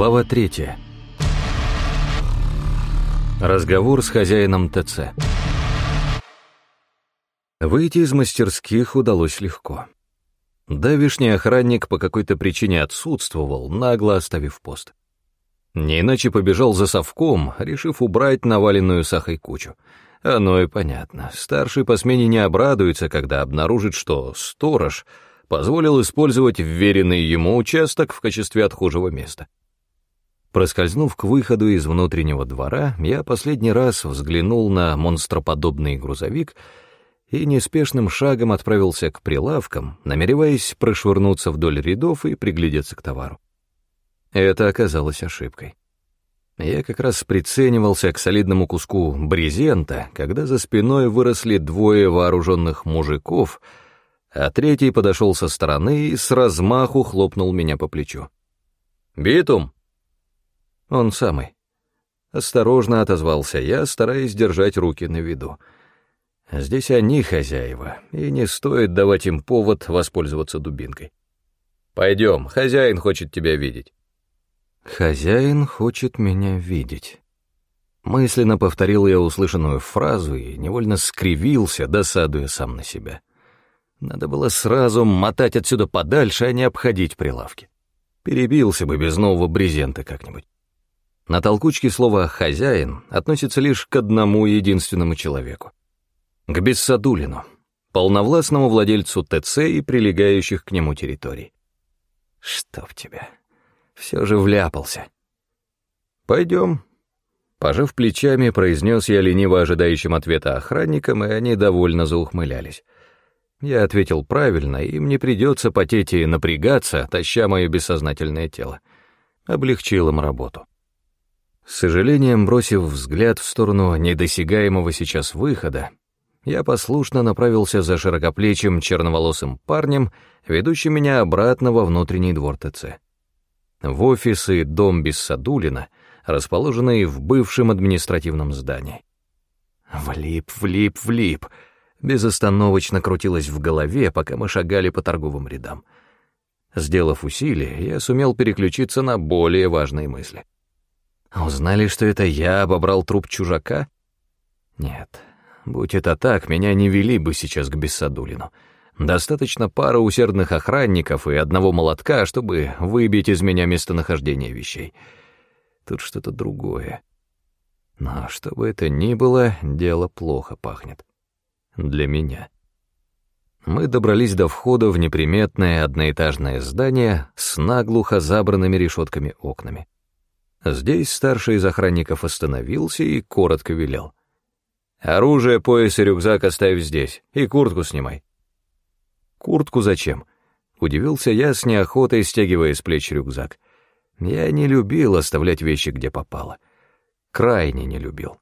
Глава 3. Разговор с хозяином ТЦ. Выйти из мастерских удалось легко. Давишний охранник по какой-то причине отсутствовал, нагло оставив пост. Не иначе побежал за совком, решив убрать наваленную сахой кучу. Оно и понятно. Старший по смене не обрадуется, когда обнаружит, что сторож позволил использовать вверенный ему участок в качестве отхожего места. Проскользнув к выходу из внутреннего двора, я последний раз взглянул на монстроподобный грузовик и неспешным шагом отправился к прилавкам, намереваясь прошвырнуться вдоль рядов и приглядеться к товару. Это оказалось ошибкой. Я как раз приценивался к солидному куску брезента, когда за спиной выросли двое вооруженных мужиков, а третий подошел со стороны и с размаху хлопнул меня по плечу. «Битум!» Он самый. Осторожно отозвался я, стараясь держать руки на виду. Здесь они хозяева, и не стоит давать им повод воспользоваться дубинкой. Пойдем, хозяин хочет тебя видеть. Хозяин хочет меня видеть. Мысленно повторил я услышанную фразу и невольно скривился, досадуя сам на себя. Надо было сразу мотать отсюда подальше, а не обходить прилавки. Перебился бы без нового брезента как-нибудь. На толкучке слово «хозяин» относится лишь к одному единственному человеку. К Бессадулину, полновластному владельцу ТЦ и прилегающих к нему территорий. Чтоб тебя. Все же вляпался. Пойдем. Пожав плечами, произнес я лениво ожидающим ответа охранникам, и они довольно заухмылялись. Я ответил правильно, им не придется потеть и напрягаться, таща мое бессознательное тело. Облегчил им работу. С сожалением бросив взгляд в сторону недосягаемого сейчас выхода, я послушно направился за широкоплечим черноволосым парнем, ведущим меня обратно во внутренний двор ТЦ. В офис и дом Бессадулина, расположенный в бывшем административном здании. Влип, влип, влип. Безостановочно крутилось в голове, пока мы шагали по торговым рядам. Сделав усилие, я сумел переключиться на более важные мысли. Узнали, что это я обобрал труп чужака? Нет, будь это так, меня не вели бы сейчас к Бессадулину. Достаточно пары усердных охранников и одного молотка, чтобы выбить из меня местонахождение вещей. Тут что-то другое. Но что бы это ни было, дело плохо пахнет. Для меня. Мы добрались до входа в неприметное одноэтажное здание с наглухо забранными решетками окнами. Здесь старший из охранников остановился и коротко велел. «Оружие, пояс и рюкзак оставь здесь, и куртку снимай». «Куртку зачем?» — удивился я с неохотой, стягивая с плеч рюкзак. Я не любил оставлять вещи, где попало. Крайне не любил.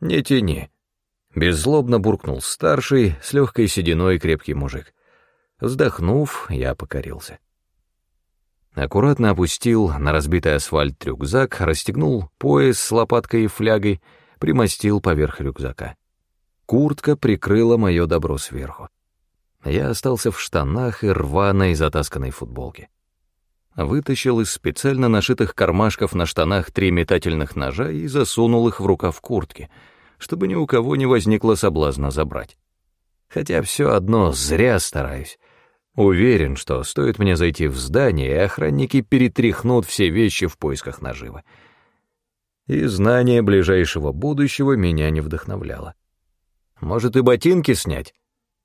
«Не тяни», — беззлобно буркнул старший, с легкой сединой крепкий мужик. Вздохнув, я покорился. Аккуратно опустил на разбитый асфальт рюкзак, расстегнул пояс с лопаткой и флягой, примостил поверх рюкзака. Куртка прикрыла мое добро сверху. Я остался в штанах и рваной затасканной футболке. Вытащил из специально нашитых кармашков на штанах три метательных ножа и засунул их в рукав куртки, чтобы ни у кого не возникло соблазна забрать. Хотя все одно зря стараюсь. Уверен, что стоит мне зайти в здание, и охранники перетряхнут все вещи в поисках наживы. И знание ближайшего будущего меня не вдохновляло. Может, и ботинки снять?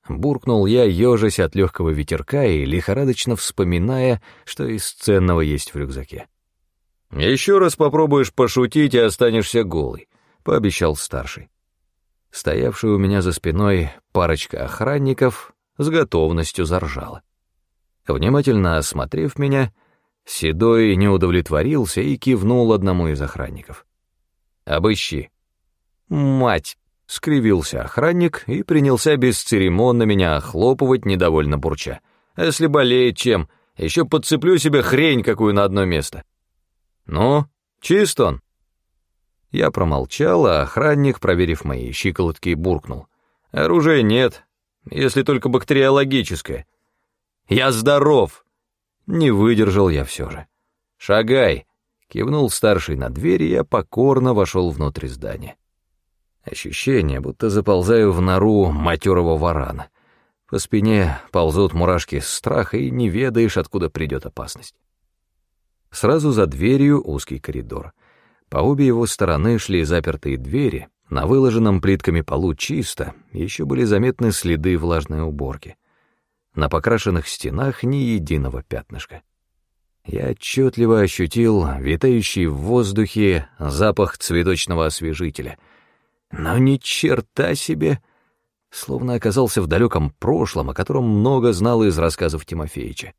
Буркнул я, ежась от легкого ветерка и лихорадочно вспоминая, что из ценного есть в рюкзаке. «Еще раз попробуешь пошутить и останешься голый», — пообещал старший. Стоявший у меня за спиной парочка охранников с готовностью заржала. Внимательно осмотрев меня, Седой не удовлетворился и кивнул одному из охранников. «Обыщи». «Мать!» — скривился охранник и принялся бесцеремонно меня охлопывать, недовольно бурча. «А «Если болеет чем, еще подцеплю себе хрень какую на одно место». «Ну, чист он?» Я промолчал, а охранник, проверив мои щиколотки, буркнул. «Оружия нет, если только бактериологическое. Я здоров. Не выдержал я все же. Шагай, Кивнул старший на дверь, и я покорно вошел внутрь здания. Ощущение, будто заползаю в нору матерого варана. По спине ползут мурашки страха, и не ведаешь, откуда придет опасность. Сразу за дверью узкий коридор. По обе его стороны шли запертые двери, на выложенном плитками полу чисто, еще были заметны следы влажной уборки. На покрашенных стенах ни единого пятнышка. Я отчетливо ощутил витающий в воздухе запах цветочного освежителя. Но ни черта себе! Словно оказался в далеком прошлом, о котором много знал из рассказов Тимофеича.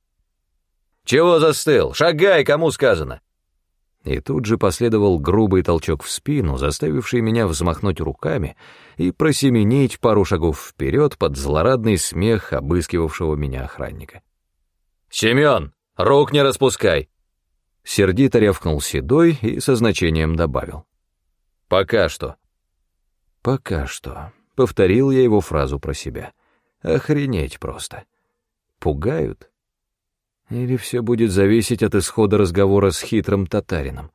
«Чего застыл? Шагай, кому сказано!» И тут же последовал грубый толчок в спину, заставивший меня взмахнуть руками и просеменить пару шагов вперед под злорадный смех обыскивавшего меня охранника. «Семен, рук не распускай!» Сердито рявкнул Седой и со значением добавил. «Пока что». «Пока что», — повторил я его фразу про себя. «Охренеть просто. Пугают?» Или все будет зависеть от исхода разговора с хитрым татарином?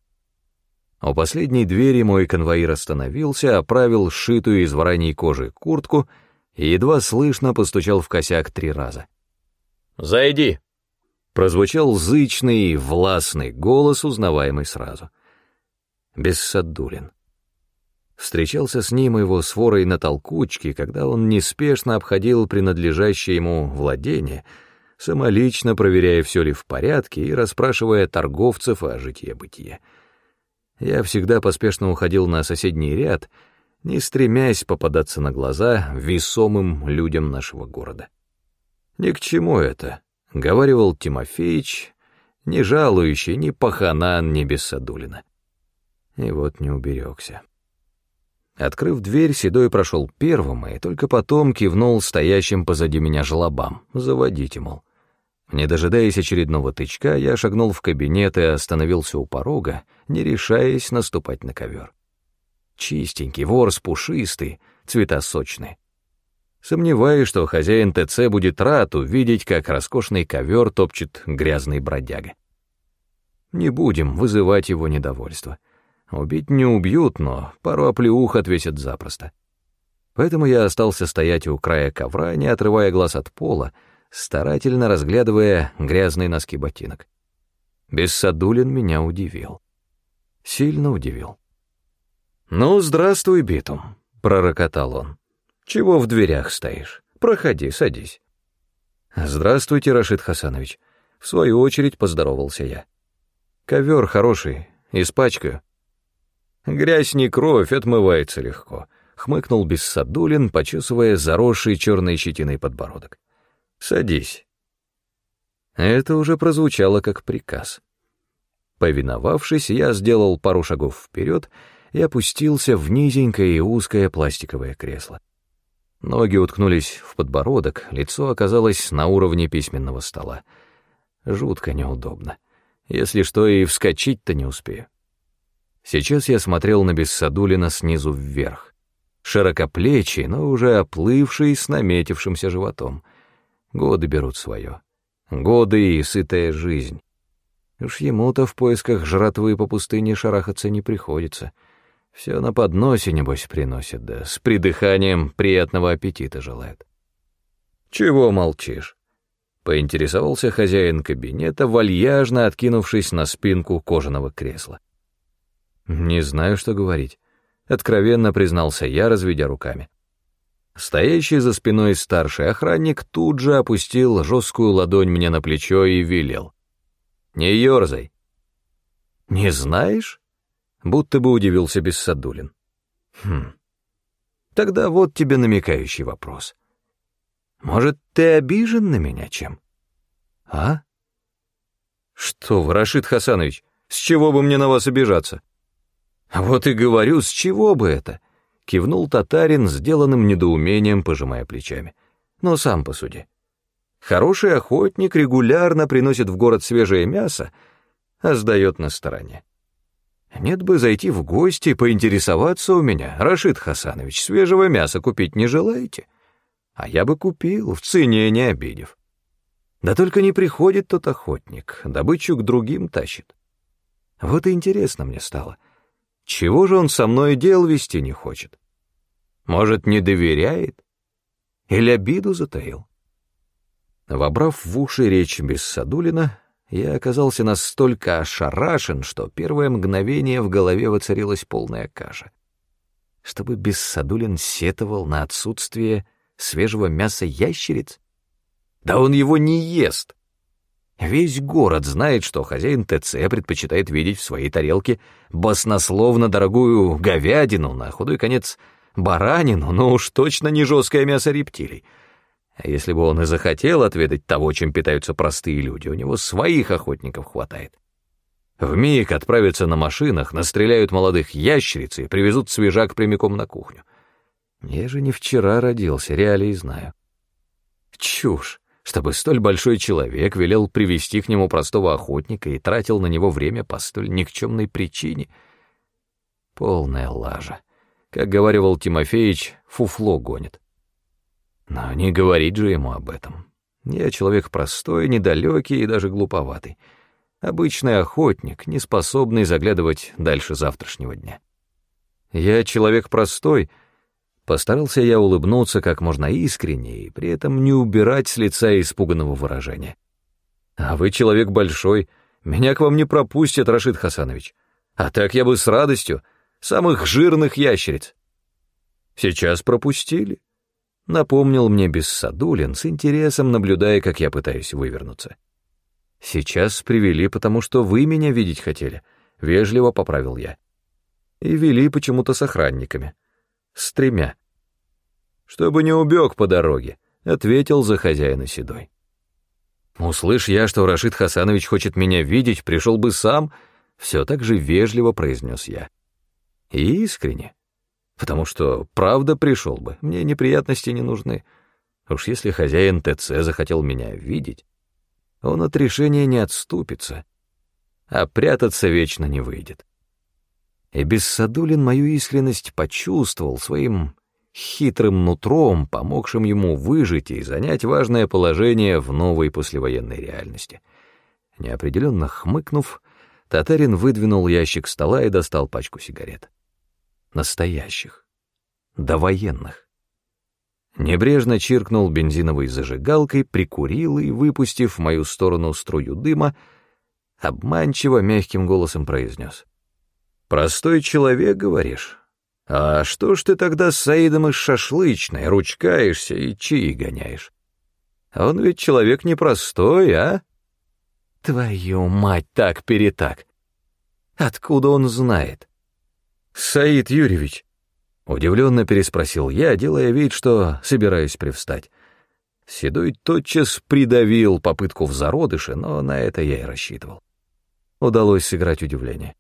У последней двери мой конвоир остановился, оправил сшитую из вороньей кожи куртку и едва слышно постучал в косяк три раза. «Зайди!» Прозвучал зычный и властный голос, узнаваемый сразу. Бессадулин. Встречался с ним его сворой на толкучке, когда он неспешно обходил принадлежащее ему владение — самолично проверяя, все ли в порядке, и расспрашивая торговцев о житье-бытие. Я всегда поспешно уходил на соседний ряд, не стремясь попадаться на глаза весомым людям нашего города. «Ни к чему это», — говаривал Тимофеич, не жалующий ни Паханан, ни Бессадулина. И вот не уберегся. Открыв дверь, Седой прошел первым и только потом кивнул стоящим позади меня жлобам. «Заводите, мол». Не дожидаясь очередного тычка, я шагнул в кабинет и остановился у порога, не решаясь наступать на ковер. Чистенький, ворс пушистый, цвета сочные. Сомневаюсь, что хозяин ТЦ будет рад увидеть, как роскошный ковер топчет грязный бродяга. Не будем вызывать его недовольство. Убить не убьют, но пару оплеух отвесят запросто. Поэтому я остался стоять у края ковра, не отрывая глаз от пола, старательно разглядывая грязные носки ботинок. Бессадулин меня удивил. Сильно удивил. «Ну, здравствуй, Битум», — пророкотал он. «Чего в дверях стоишь? Проходи, садись». «Здравствуйте, Рашид Хасанович», — в свою очередь поздоровался я. «Ковер хороший, испачкаю». «Грязь не кровь, отмывается легко», — хмыкнул Бессадулин, почесывая заросший черной щетиной подбородок. Садись». Это уже прозвучало как приказ. Повиновавшись, я сделал пару шагов вперед и опустился в низенькое и узкое пластиковое кресло. Ноги уткнулись в подбородок, лицо оказалось на уровне письменного стола. Жутко неудобно. Если что, и вскочить-то не успею. Сейчас я смотрел на Бессадулина снизу вверх. Широкоплечий, но уже оплывший с наметившимся животом — Годы берут свое. Годы и сытая жизнь. Уж ему-то в поисках жратвы по пустыне шарахаться не приходится. Все на подносе, небось, приносят, да с придыханием приятного аппетита желают. «Чего молчишь?» — поинтересовался хозяин кабинета, вальяжно откинувшись на спинку кожаного кресла. «Не знаю, что говорить», — откровенно признался я, разведя руками. Стоящий за спиной старший охранник тут же опустил жесткую ладонь мне на плечо и велел. «Не ерзай». «Не знаешь?» — будто бы удивился Бессадулин. «Хм. Тогда вот тебе намекающий вопрос. Может, ты обижен на меня чем?» «А?» «Что вы, Рашид Хасанович, с чего бы мне на вас обижаться?» «Вот и говорю, с чего бы это?» Кивнул татарин, сделанным недоумением, пожимая плечами. Но сам посуди. Хороший охотник регулярно приносит в город свежее мясо, а сдает на стороне. Нет бы зайти в гости, поинтересоваться у меня, Рашид Хасанович, свежего мяса купить не желаете? А я бы купил, в цене не обидев. Да только не приходит тот охотник, добычу к другим тащит. Вот и интересно мне стало, чего же он со мной дел вести не хочет? Может, не доверяет? Или обиду затаил? Вобрав в уши речь Бессадулина, я оказался настолько ошарашен, что первое мгновение в голове воцарилась полная каша. Чтобы Бессадулин сетовал на отсутствие свежего мяса ящериц? Да он его не ест! Весь город знает, что хозяин ТЦ предпочитает видеть в своей тарелке баснословно дорогую говядину, на худой конец баранину, но уж точно не жесткое мясо рептилий — а если бы он и захотел отведать того, чем питаются простые люди, у него своих охотников хватает. Вмиг отправятся на машинах, настреляют молодых ящериц и привезут свежак прямиком на кухню. Я же не вчера родился, реалии знаю. Чушь, чтобы столь большой человек велел привести к нему простого охотника и тратил на него время по столь никчемной причине. Полная лажа. Как говаривал Тимофеич, фуфло гонит. Но не говорить же ему об этом. Я человек простой, недалекий и даже глуповатый. Обычный охотник, не способный заглядывать дальше завтрашнего дня. Я человек простой, постарался я улыбнуться как можно искреннее и при этом не убирать с лица испуганного выражения. А вы человек большой, меня к вам не пропустят, Рашид Хасанович. А так я бы с радостью самых жирных ящериц. Сейчас пропустили напомнил мне Бессадулин, с интересом наблюдая, как я пытаюсь вывернуться. «Сейчас привели, потому что вы меня видеть хотели», — вежливо поправил я. «И вели почему-то с охранниками. С тремя». «Чтобы не убег по дороге», — ответил за хозяина Седой. «Услышь я, что Рашид Хасанович хочет меня видеть, пришел бы сам», — все так же вежливо произнес я. И искренне потому что правда пришел бы, мне неприятности не нужны. Уж если хозяин ТЦ захотел меня видеть, он от решения не отступится, а прятаться вечно не выйдет. И Бессадулин мою искренность почувствовал своим хитрым нутром, помогшим ему выжить и занять важное положение в новой послевоенной реальности. Неопределенно хмыкнув, татарин выдвинул ящик стола и достал пачку сигарет настоящих, довоенных. Небрежно чиркнул бензиновой зажигалкой, прикурил и, выпустив в мою сторону струю дыма, обманчиво мягким голосом произнес. «Простой человек, говоришь? А что ж ты тогда с Саидом из шашлычной ручкаешься и чаи гоняешь? Он ведь человек непростой, а?» «Твою мать, так-перетак! Откуда он знает?» «Саид Юрьевич», — удивленно переспросил я, делая вид, что собираюсь привстать. Седой тотчас придавил попытку в зародыше, но на это я и рассчитывал. Удалось сыграть удивление.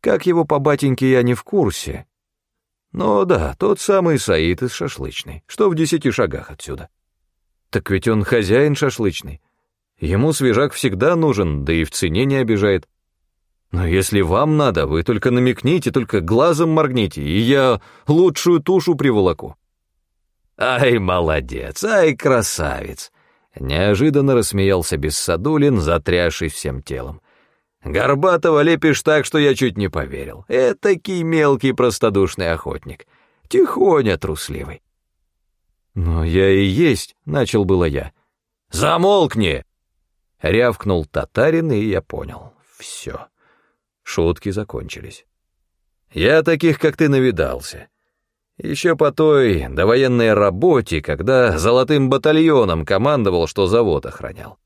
Как его по батеньке я не в курсе. Но да, тот самый Саид из шашлычной, что в десяти шагах отсюда. Так ведь он хозяин шашлычный. Ему свежак всегда нужен, да и в цене не обижает. Но если вам надо, вы только намекните, только глазом моргните, и я лучшую тушу приволоку». «Ай, молодец, ай, красавец!» Неожиданно рассмеялся Бессадулин, затрясший всем телом. «Горбатого лепишь так, что я чуть не поверил. Этакий мелкий простодушный охотник. Тихоня трусливый». «Но я и есть», — начал было я. «Замолкни!» — рявкнул татарин, и я понял. Все. Шутки закончились. Я таких, как ты, навидался. Еще по той довоенной работе, когда золотым батальоном командовал, что завод охранял.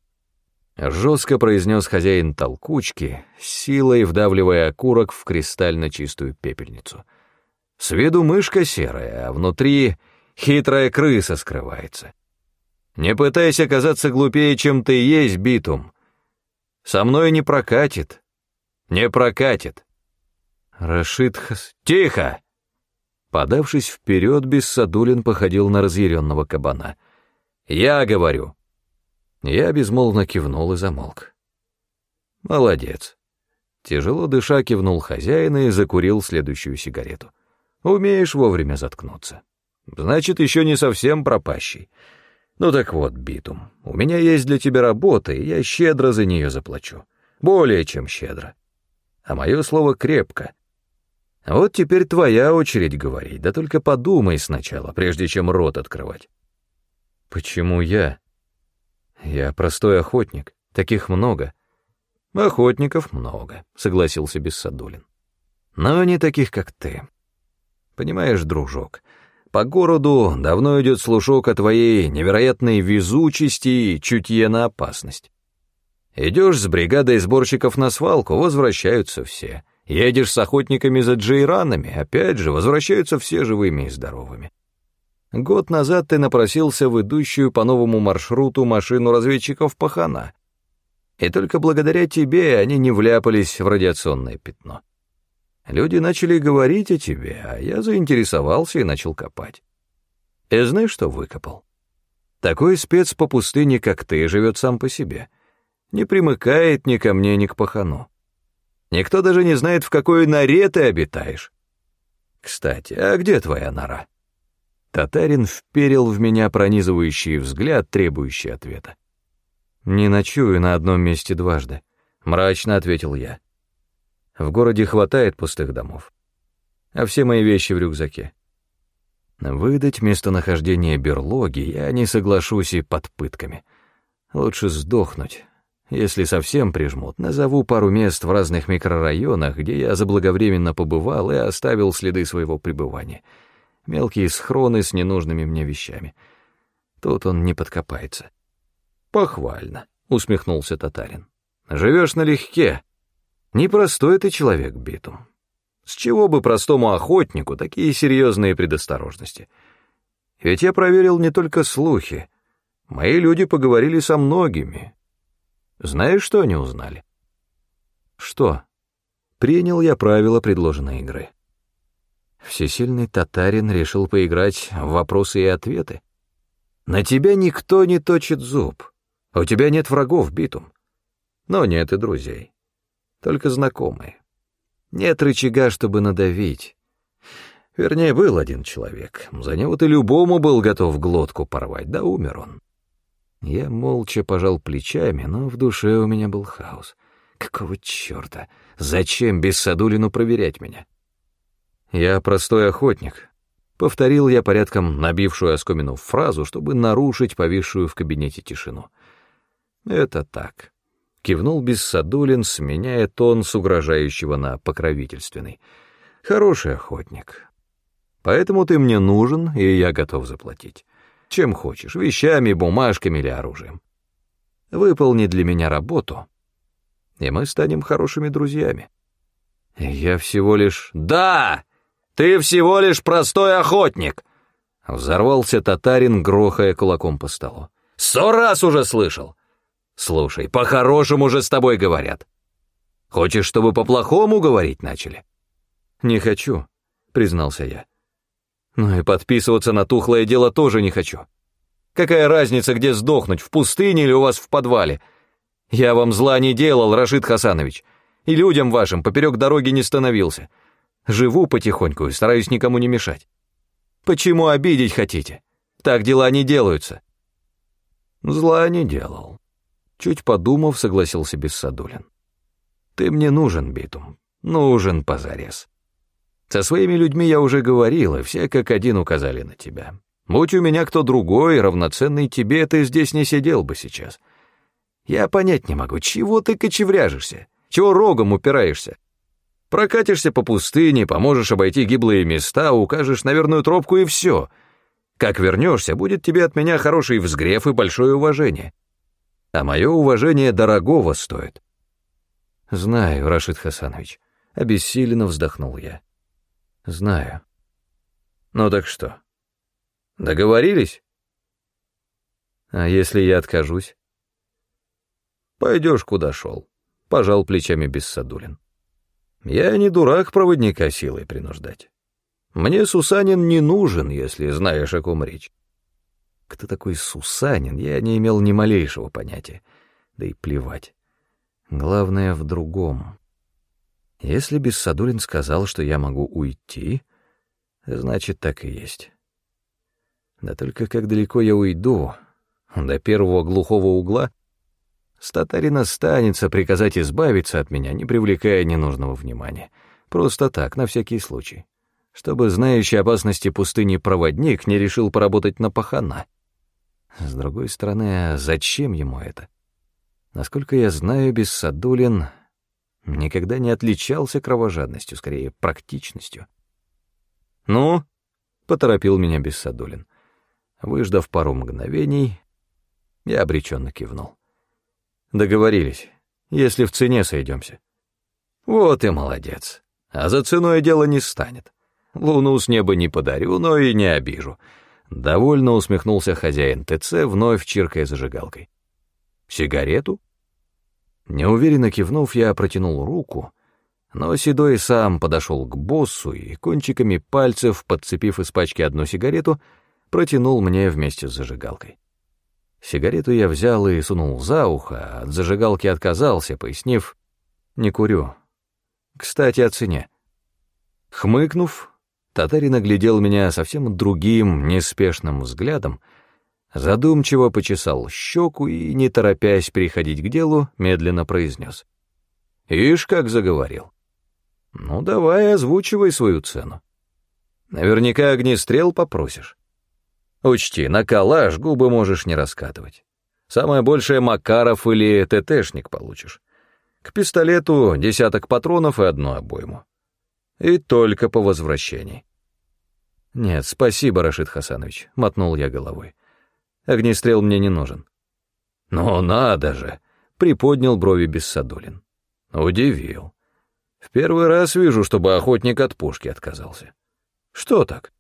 Жестко произнес хозяин толкучки, силой вдавливая окурок в кристально чистую пепельницу. С виду мышка серая, а внутри хитрая крыса скрывается. Не пытайся казаться глупее, чем ты есть, Битум. Со мной не прокатит, не прокатит. Рашид. Тихо! Подавшись вперед, Бессадулин походил на разъяренного кабана. «Я говорю». Я безмолвно кивнул и замолк. «Молодец». Тяжело дыша кивнул хозяин и закурил следующую сигарету. «Умеешь вовремя заткнуться. Значит, еще не совсем пропащий. Ну так вот, Битум, у меня есть для тебя работа, и я щедро за нее заплачу. Более чем щедро. а мое слово крепко. Вот теперь твоя очередь говорить, да только подумай сначала, прежде чем рот открывать. Почему я? Я простой охотник, таких много. Охотников много, согласился Бессадулин. Но не таких, как ты. Понимаешь, дружок, по городу давно идет слушок о твоей невероятной везучести и чутье на опасность. Идешь с бригадой сборщиков на свалку, возвращаются все. Едешь с охотниками за джейранами, опять же, возвращаются все живыми и здоровыми. Год назад ты напросился в идущую по новому маршруту машину разведчиков Пахана. И только благодаря тебе они не вляпались в радиационное пятно. Люди начали говорить о тебе, а я заинтересовался и начал копать. И знаешь, что выкопал? Такой спец по пустыне, как ты, живет сам по себе. Не примыкает ни ко мне, ни к пахану. Никто даже не знает, в какой норе ты обитаешь. Кстати, а где твоя нора? Татарин вперил в меня пронизывающий взгляд, требующий ответа. «Не ночую на одном месте дважды», — мрачно ответил я. В городе хватает пустых домов. А все мои вещи в рюкзаке. Выдать местонахождение берлоги я не соглашусь и под пытками. Лучше сдохнуть. Если совсем прижмут, назову пару мест в разных микрорайонах, где я заблаговременно побывал и оставил следы своего пребывания. Мелкие схроны с ненужными мне вещами. Тут он не подкопается. «Похвально», — усмехнулся татарин. «Живешь налегке, Непростой ты человек, Битум. С чего бы простому охотнику такие серьезные предосторожности? Ведь я проверил не только слухи. Мои люди поговорили со многими. Знаешь, что они узнали? Что? Принял я правила предложенной игры. Всесильный татарин решил поиграть в вопросы и ответы. На тебя никто не точит зуб. У тебя нет врагов, Битум. Но нет и друзей только знакомые. Нет рычага, чтобы надавить. Вернее, был один человек. За него ты любому был готов глотку порвать, да умер он. Я молча пожал плечами, но в душе у меня был хаос. Какого черта? Зачем Бессадулину проверять меня? Я простой охотник. Повторил я порядком набившую оскомину фразу, чтобы нарушить повисшую в кабинете тишину. Это так. Кивнул Бессадулин, сменяя тон с угрожающего на покровительственный. Хороший охотник. Поэтому ты мне нужен, и я готов заплатить. Чем хочешь, вещами, бумажками или оружием. Выполни для меня работу, и мы станем хорошими друзьями. Я всего лишь... Да! Ты всего лишь простой охотник! Взорвался татарин, грохая кулаком по столу. Сто раз уже слышал! Слушай, по-хорошему же с тобой говорят. Хочешь, чтобы по-плохому говорить начали? Не хочу, признался я. Ну и подписываться на тухлое дело тоже не хочу. Какая разница, где сдохнуть, в пустыне или у вас в подвале? Я вам зла не делал, Рашид Хасанович, и людям вашим поперек дороги не становился. Живу потихоньку и стараюсь никому не мешать. Почему обидеть хотите? Так дела не делаются. Зла не делал. Чуть подумав, согласился Бессадулин. «Ты мне нужен, Битум, нужен позарез. Со своими людьми я уже говорил, и все как один указали на тебя. Будь у меня кто другой, равноценный тебе, ты здесь не сидел бы сейчас. Я понять не могу, чего ты кочевряжешься, чего рогом упираешься. Прокатишься по пустыне, поможешь обойти гиблые места, укажешь на верную тропку и все. Как вернешься, будет тебе от меня хороший взгрев и большое уважение а мое уважение дорогого стоит. Знаю, Рашид Хасанович, обессиленно вздохнул я. Знаю. Ну так что, договорились? А если я откажусь? Пойдешь, куда шел, пожал плечами Бессадулин. Я не дурак проводника силой принуждать. Мне Сусанин не нужен, если знаешь, о ком речь. Кто такой Сусанин, я не имел ни малейшего понятия. Да и плевать. Главное в другом. Если Бессадулин сказал, что я могу уйти, значит, так и есть. Да только как далеко я уйду? До первого глухого угла? С татарина станется приказать избавиться от меня, не привлекая ненужного внимания. Просто так, на всякий случай. Чтобы знающий опасности пустыни проводник не решил поработать на пахана. С другой стороны, а зачем ему это? Насколько я знаю, Бессадулин никогда не отличался кровожадностью, скорее, практичностью. «Ну?» — поторопил меня Бессадулин. Выждав пару мгновений, я обреченно кивнул. Договорились, если в цене сойдемся. Вот и молодец. А за ценой дело не станет. Луну с неба не подарю, но и не обижу. Довольно усмехнулся хозяин ТЦ, вновь чиркая зажигалкой. Сигарету? Неуверенно кивнув, я протянул руку, но Седой сам подошел к боссу и кончиками пальцев, подцепив из пачки одну сигарету, протянул мне вместе с зажигалкой. Сигарету я взял и сунул за ухо, от зажигалки отказался, пояснив, «Не курю. Кстати, о цене». Хмыкнув, татарин оглядел меня совсем другим, неспешным взглядом, задумчиво почесал щеку и, не торопясь переходить к делу, медленно произнес. «Ишь, как заговорил. Ну, давай озвучивай свою цену. Наверняка огнестрел попросишь». Учти, на калаш губы можешь не раскатывать. Самое большее Макаров или ТТшник получишь. К пистолету десяток патронов и одну обойму. И только по возвращении. «Нет, спасибо, Рашид Хасанович», — мотнул я головой. «Огнестрел мне не нужен». «Ну надо же!» — приподнял брови Бессадулин. «Удивил. В первый раз вижу, чтобы охотник от пушки отказался. Что так?»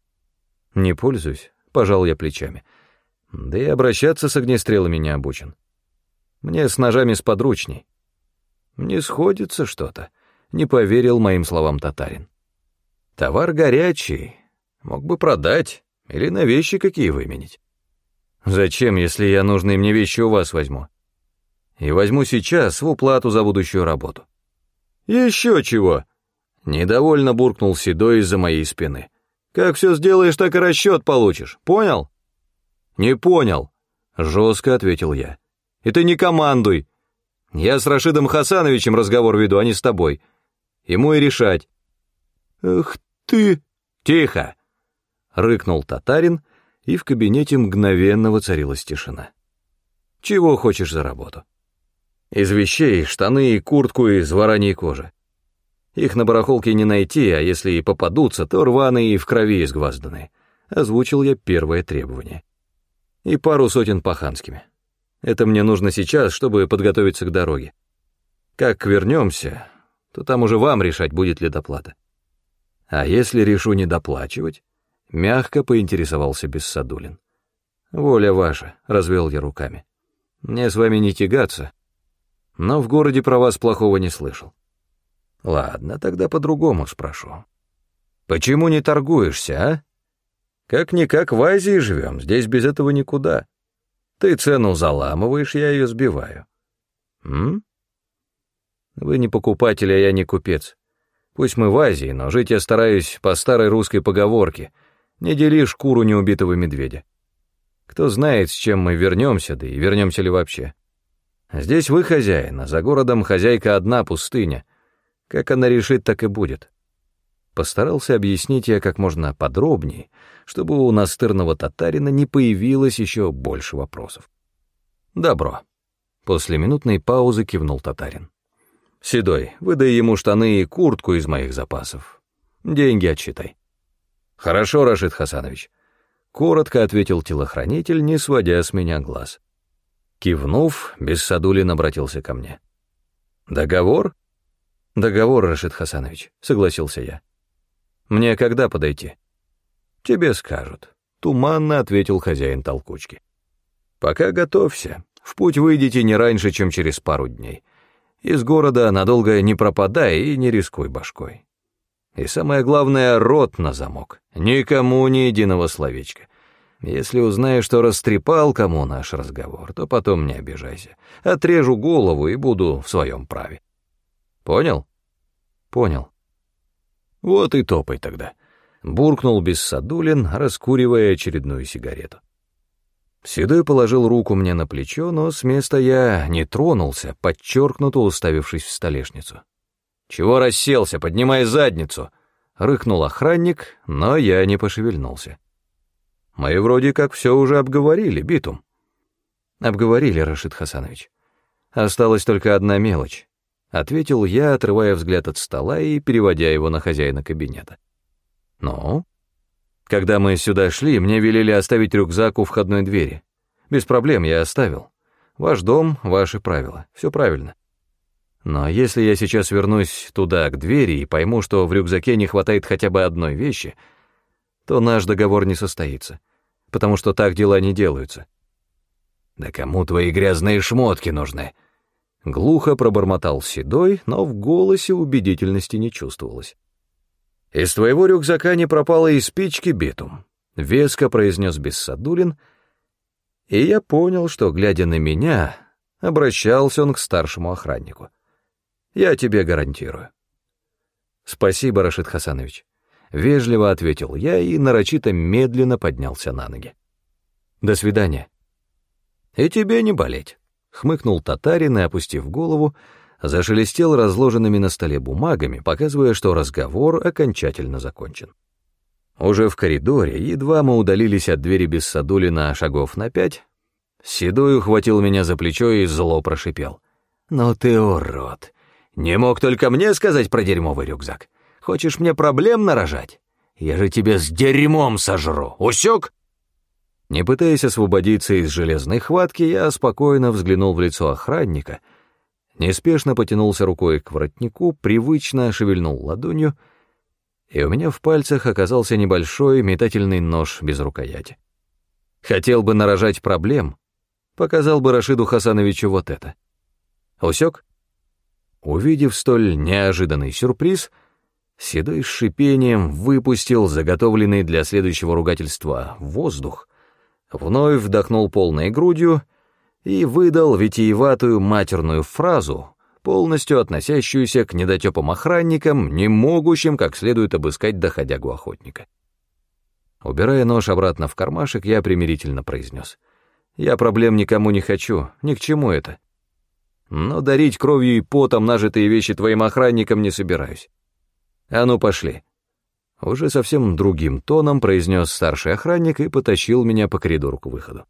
«Не пользуюсь. — пожал я плечами. «Да и обращаться с огнестрелами не обучен. Мне с ножами сподручней». «Не сходится что-то», — не поверил моим словам татарин. «Товар горячий, мог бы продать или на вещи какие выменить». «Зачем, если я нужные мне вещи у вас возьму?» «И возьму сейчас в уплату за будущую работу». «Еще чего!» — недовольно буркнул Седой из-за моей спины. Как все сделаешь, так и расчет получишь. Понял? Не понял, жестко ответил я. И ты не командуй. Я с Рашидом Хасановичем разговор веду, а не с тобой. Ему и решать. Эх ты... Тихо! Рыкнул татарин, и в кабинете мгновенно воцарилась тишина. Чего хочешь за работу? Из вещей, штаны и куртку из вороньей кожи. Их на барахолке не найти, а если и попадутся, то рваные и в крови изгвазданы. Озвучил я первое требование. И пару сотен паханскими. Это мне нужно сейчас, чтобы подготовиться к дороге. Как вернемся, то там уже вам решать, будет ли доплата. А если решу не доплачивать, мягко поинтересовался Бессадулин. Воля ваша, развел я руками. Мне с вами не тягаться, но в городе про вас плохого не слышал. Ладно, тогда по-другому спрошу. Почему не торгуешься, а? Как-никак в Азии живем, здесь без этого никуда. Ты цену заламываешь, я ее сбиваю. М? Вы не покупатель, а я не купец. Пусть мы в Азии, но жить я стараюсь по старой русской поговорке. Не дели шкуру неубитого медведя. Кто знает, с чем мы вернемся, да и вернемся ли вообще. Здесь вы хозяин, а за городом хозяйка одна пустыня, как она решит, так и будет. Постарался объяснить я как можно подробнее, чтобы у настырного татарина не появилось еще больше вопросов. «Добро». После минутной паузы кивнул татарин. «Седой, выдай ему штаны и куртку из моих запасов. Деньги отчитай». «Хорошо, Рашид Хасанович», — коротко ответил телохранитель, не сводя с меня глаз. Кивнув, Бессадулин обратился ко мне. «Договор?» «Договор, Рашид Хасанович», — согласился я. «Мне когда подойти?» «Тебе скажут», — туманно ответил хозяин толкучки. «Пока готовься. В путь выйдете не раньше, чем через пару дней. Из города надолго не пропадай и не рискуй башкой. И самое главное — рот на замок. Никому ни единого словечка. Если узнаешь, что растрепал кому наш разговор, то потом не обижайся. Отрежу голову и буду в своем праве. Понял? Понял. Вот и топай тогда. Буркнул Бессадулин, раскуривая очередную сигарету. Седой положил руку мне на плечо, но с места я не тронулся, подчеркнуто уставившись в столешницу. «Чего расселся? Поднимай задницу!» — рыкнул охранник, но я не пошевельнулся. «Мы вроде как все уже обговорили, Битум». «Обговорили, Рашид Хасанович. Осталась только одна мелочь», — ответил я, отрывая взгляд от стола и переводя его на хозяина кабинета. «Ну?» Когда мы сюда шли, мне велели оставить рюкзак у входной двери. Без проблем я оставил. Ваш дом, ваши правила. Все правильно. Но если я сейчас вернусь туда, к двери, и пойму, что в рюкзаке не хватает хотя бы одной вещи, то наш договор не состоится, потому что так дела не делаются. «Да кому твои грязные шмотки нужны?» Глухо пробормотал Седой, но в голосе убедительности не чувствовалось. «Из твоего рюкзака не пропало и спички битум», — веско произнес Бессадулин, и я понял, что, глядя на меня, обращался он к старшему охраннику. «Я тебе гарантирую». «Спасибо, Рашид Хасанович», — вежливо ответил я и нарочито медленно поднялся на ноги. «До свидания». «И тебе не болеть», — хмыкнул татарин и, опустив голову, — зашелестел разложенными на столе бумагами, показывая, что разговор окончательно закончен. Уже в коридоре, едва мы удалились от двери без Садулина шагов на пять, Седой ухватил меня за плечо и зло прошипел. «Ну ты урод! Не мог только мне сказать про дерьмовый рюкзак. Хочешь мне проблем нарожать? Я же тебя с дерьмом сожру, усек?» Не пытаясь освободиться из железной хватки, я спокойно взглянул в лицо охранника — неспешно потянулся рукой к воротнику, привычно шевельнул ладонью, и у меня в пальцах оказался небольшой метательный нож без рукояти. Хотел бы нарожать проблем, показал бы Рашиду Хасановичу вот это. Усек? Увидев столь неожиданный сюрприз, Седой с шипением выпустил заготовленный для следующего ругательства воздух, вновь вдохнул полной грудью и выдал витиеватую матерную фразу, полностью относящуюся к недотепам охранникам, не могущим как следует обыскать доходягу охотника. Убирая нож обратно в кармашек, я примирительно произнес. «Я проблем никому не хочу, ни к чему это. Но дарить кровью и потом нажитые вещи твоим охранникам не собираюсь. А ну, пошли». Уже совсем другим тоном произнес старший охранник и потащил меня по коридору к выходу.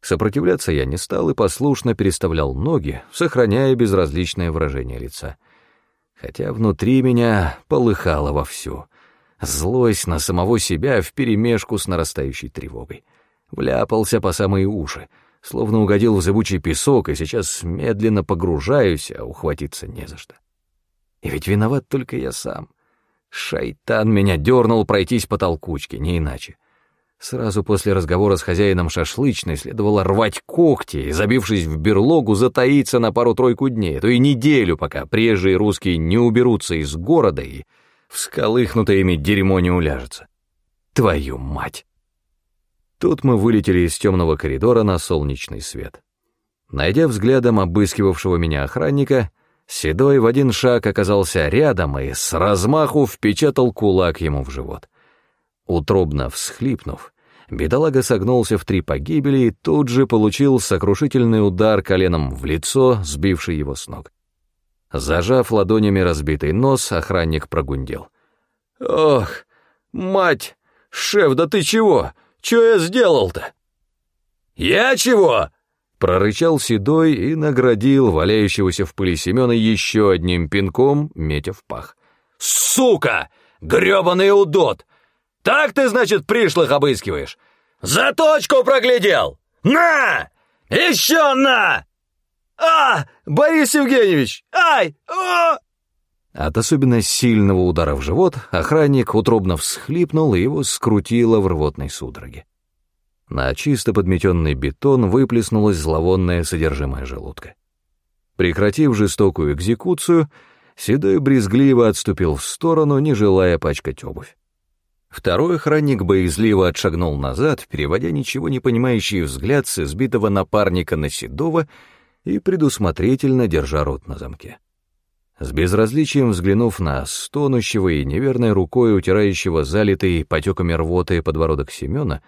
Сопротивляться я не стал и послушно переставлял ноги, сохраняя безразличное выражение лица. Хотя внутри меня полыхало вовсю. Злость на самого себя вперемешку с нарастающей тревогой. Вляпался по самые уши, словно угодил в зыбучий песок, и сейчас медленно погружаюсь, а ухватиться не за что. И ведь виноват только я сам. Шайтан меня дернул пройтись по толкучке, не иначе. Сразу после разговора с хозяином шашлычной следовало рвать когти и, забившись в берлогу, затаиться на пару-тройку дней, а то и неделю, пока прежние русские не уберутся из города и всколыхнутое ими дерьмо не уляжется. Твою мать! Тут мы вылетели из темного коридора на солнечный свет. Найдя взглядом обыскивавшего меня охранника, Седой в один шаг оказался рядом и с размаху впечатал кулак ему в живот — Утробно всхлипнув, бедолага согнулся в три погибели и тут же получил сокрушительный удар коленом в лицо, сбивший его с ног. Зажав ладонями разбитый нос, охранник прогундел. «Ох, мать! Шеф, да ты чего? Чё я сделал-то?» «Я чего?» — прорычал Седой и наградил валяющегося в пыли Семена еще одним пинком, метя в пах. «Сука! грёбаный удот! Так ты, значит, пришлых обыскиваешь? Заточку проглядел! На! Еще на! А! Борис Евгеньевич! Ай! О! От особенно сильного удара в живот охранник утробно всхлипнул и его скрутило в рвотной судороге. На чисто подметенный бетон выплеснулось зловонное содержимое желудка. Прекратив жестокую экзекуцию, Седой брезгливо отступил в сторону, не желая пачкать обувь. Второй охранник боязливо отшагнул назад, переводя ничего не понимающий взгляд с избитого напарника на Седова и предусмотрительно держа рот на замке. С безразличием взглянув на стонущего и неверной рукой утирающего залитый потеками рвоты подбородок Семена,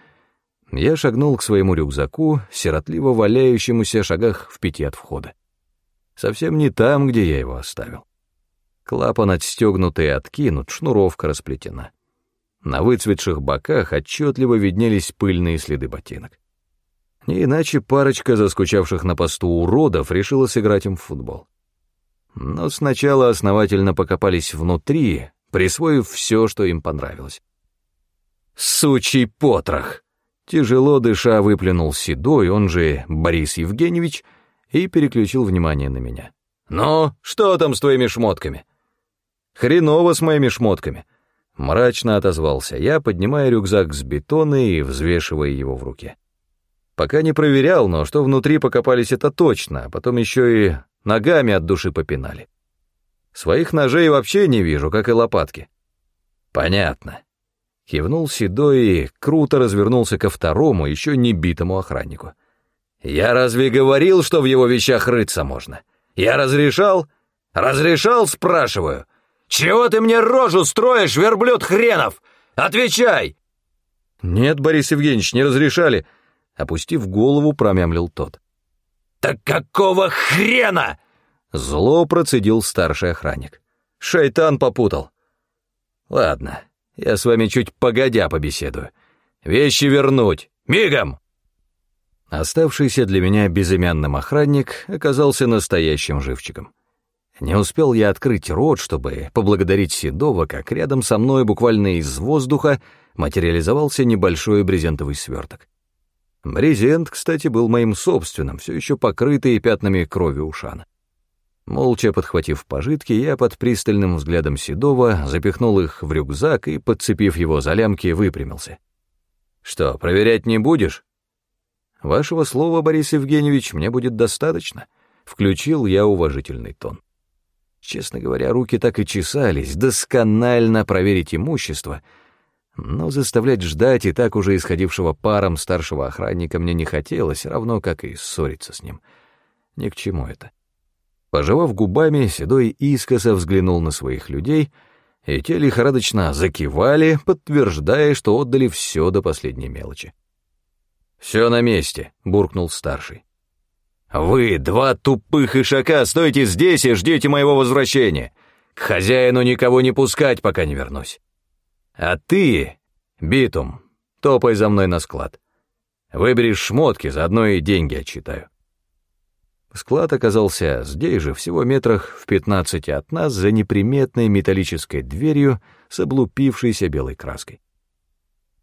Я шагнул к своему рюкзаку, сиротливо валяющемуся шагах в пяти от входа. Совсем не там, где я его оставил. Клапан отстегнутый откинут, шнуровка расплетена. На выцветших боках отчетливо виднелись пыльные следы ботинок. Не иначе парочка заскучавших на посту уродов решила сыграть им в футбол. Но сначала основательно покопались внутри, присвоив все, что им понравилось. «Сучий потрох!» Тяжело дыша выплюнул Седой, он же Борис Евгеньевич, и переключил внимание на меня. «Ну, что там с твоими шмотками?» «Хреново с моими шмотками», — мрачно отозвался я, поднимая рюкзак с бетона и взвешивая его в руке. Пока не проверял, но что внутри покопались это точно, а потом еще и ногами от души попинали. Своих ножей вообще не вижу, как и лопатки. Понятно. Кивнул Седой и круто развернулся ко второму, еще не битому охраннику. «Я разве говорил, что в его вещах рыться можно? Я разрешал? Разрешал, спрашиваю? Чего ты мне рожу строишь, верблюд хренов? Отвечай!» «Нет, Борис Евгеньевич, не разрешали», — опустив голову, промямлил тот. «Так какого хрена?» Зло процедил старший охранник. «Шайтан попутал». «Ладно, я с вами чуть погодя побеседую. Вещи вернуть! Мигом!» Оставшийся для меня безымянным охранник оказался настоящим живчиком. Не успел я открыть рот, чтобы поблагодарить Седова, как рядом со мной буквально из воздуха материализовался небольшой брезентовый сверток. Брезент, кстати, был моим собственным, все еще покрытый пятнами крови ушана. Молча подхватив пожитки, я под пристальным взглядом Седова запихнул их в рюкзак и, подцепив его за лямки, выпрямился. «Что, проверять не будешь?» «Вашего слова, Борис Евгеньевич, мне будет достаточно», — включил я уважительный тон. Честно говоря, руки так и чесались, досконально проверить имущество, но заставлять ждать и так уже исходившего паром старшего охранника мне не хотелось, равно как и ссориться с ним. Ни к чему это. Пожевав губами, Седой искоса взглянул на своих людей, и те лихорадочно закивали, подтверждая, что отдали все до последней мелочи. «Все на месте», — буркнул старший. «Вы, два тупых ишака, стойте здесь и ждите моего возвращения. К хозяину никого не пускать, пока не вернусь. А ты, Битум, топай за мной на склад. Выберешь шмотки, заодно и деньги отчитаю». Склад оказался здесь же, всего метрах в пятнадцати от нас, за неприметной металлической дверью с облупившейся белой краской.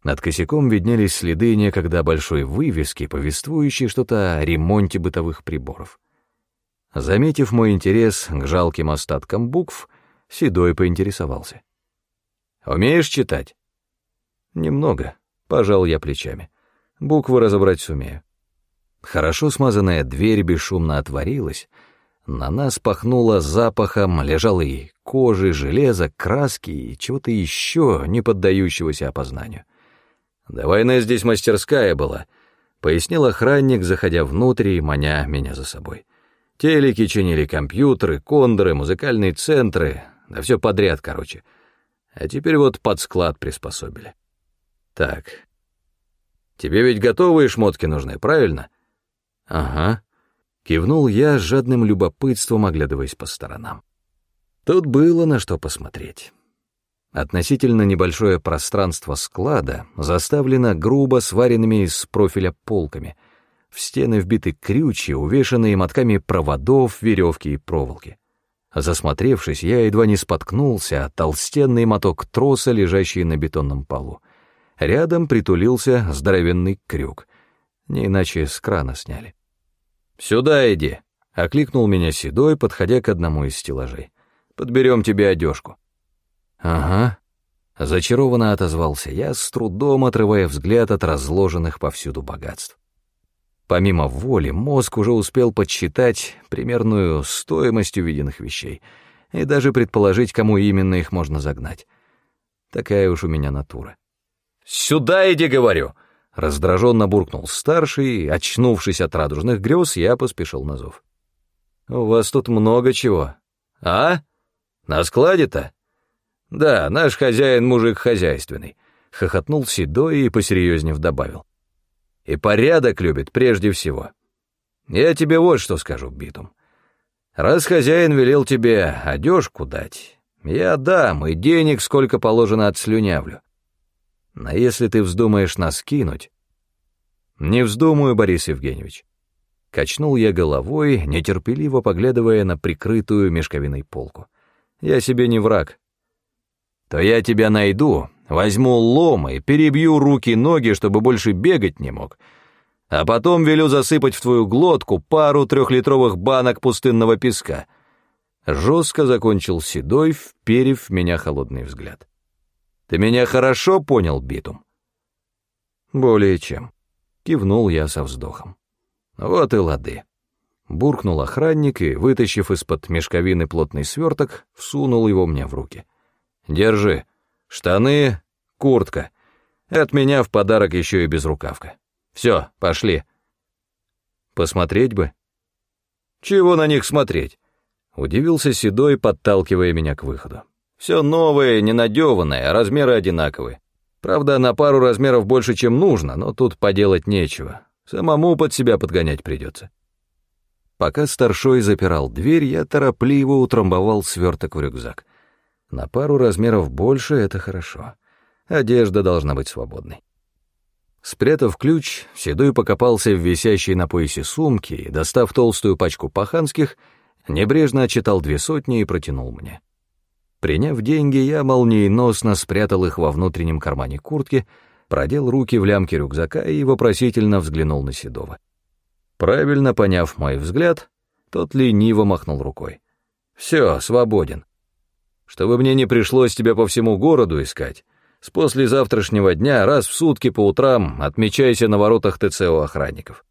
Над косяком виднелись следы некогда большой вывески, повествующей что-то о ремонте бытовых приборов. Заметив мой интерес к жалким остаткам букв, Седой поинтересовался. «Умеешь читать?» «Немного», — пожал я плечами. «Буквы разобрать сумею». Хорошо смазанная дверь бесшумно отворилась. На нас пахнуло запахом лежалой кожи, железа, краски и чего-то еще, не поддающегося опознанию. «Да война здесь мастерская была», — пояснил охранник, заходя внутрь и маня меня за собой. «Телеки чинили компьютеры, кондоры, музыкальные центры, да все подряд, короче. А теперь вот под склад приспособили. Так, тебе ведь готовые шмотки нужны, правильно?» «Ага», — кивнул я с жадным любопытством, оглядываясь по сторонам. Тут было на что посмотреть. Относительно небольшое пространство склада заставлено грубо сваренными из профиля полками. В стены вбиты крючи, увешанные мотками проводов, веревки и проволоки. Засмотревшись, я едва не споткнулся от толстенный моток троса, лежащий на бетонном полу. Рядом притулился здоровенный крюк. Не иначе с крана сняли. «Сюда иди», — окликнул меня Седой, подходя к одному из стеллажей. «Подберем тебе одежку». «Ага», — зачарованно отозвался я, с трудом отрывая взгляд от разложенных повсюду богатств. Помимо воли, мозг уже успел подсчитать примерную стоимость увиденных вещей и даже предположить, кому именно их можно загнать. Такая уж у меня натура. «Сюда иди, говорю!» Раздраженно буркнул старший, очнувшись от радужных грез, я поспешил на зов. «У вас тут много чего. А? На складе-то?» «Да, наш хозяин мужик хозяйственный», — хохотнул Седой и посерьезнее добавил. И порядок любит прежде всего. Я тебе вот что скажу, Битум. Раз хозяин велел тебе одежку дать, я дам, и денег сколько положено отслюнявлю. Но если ты вздумаешь нас кинуть... Не вздумаю, Борис Евгеньевич. Качнул я головой, нетерпеливо поглядывая на прикрытую мешковиной полку. Я себе не враг. То я тебя найду, возьму лом и перебью руки-ноги, чтобы больше бегать не мог, а потом велю засыпать в твою глотку пару трехлитровых банок пустынного песка. Жестко закончил Седой, вперев в меня холодный взгляд. Ты меня хорошо понял, Битум? Более чем. Кивнул я со вздохом. Вот и лады. Буркнул охранник и, вытащив из-под мешковины плотный сверток, всунул его мне в руки. Держи. Штаны, куртка. От меня в подарок еще и безрукавка. Все, пошли. Посмотреть бы. Чего на них смотреть? Удивился Седой, подталкивая меня к выходу. Все новое, ненадеванное, размеры одинаковые. Правда, на пару размеров больше, чем нужно, но тут поделать нечего. Самому под себя подгонять придется. Пока старшой запирал дверь, я торопливо утрамбовал сверток в рюкзак. На пару размеров больше — это хорошо. Одежда должна быть свободной. Спрятав ключ, Седой покопался в висящей на поясе сумке и, достав толстую пачку паханских, небрежно отчитал две сотни и протянул мне. Приняв деньги, я молниеносно спрятал их во внутреннем кармане куртки, продел руки в лямки рюкзака и вопросительно взглянул на Седова. Правильно поняв мой взгляд, тот лениво махнул рукой. «Все, свободен. Чтобы мне не пришлось тебя по всему городу искать, с послезавтрашнего дня раз в сутки по утрам отмечайся на воротах ТЦО охранников».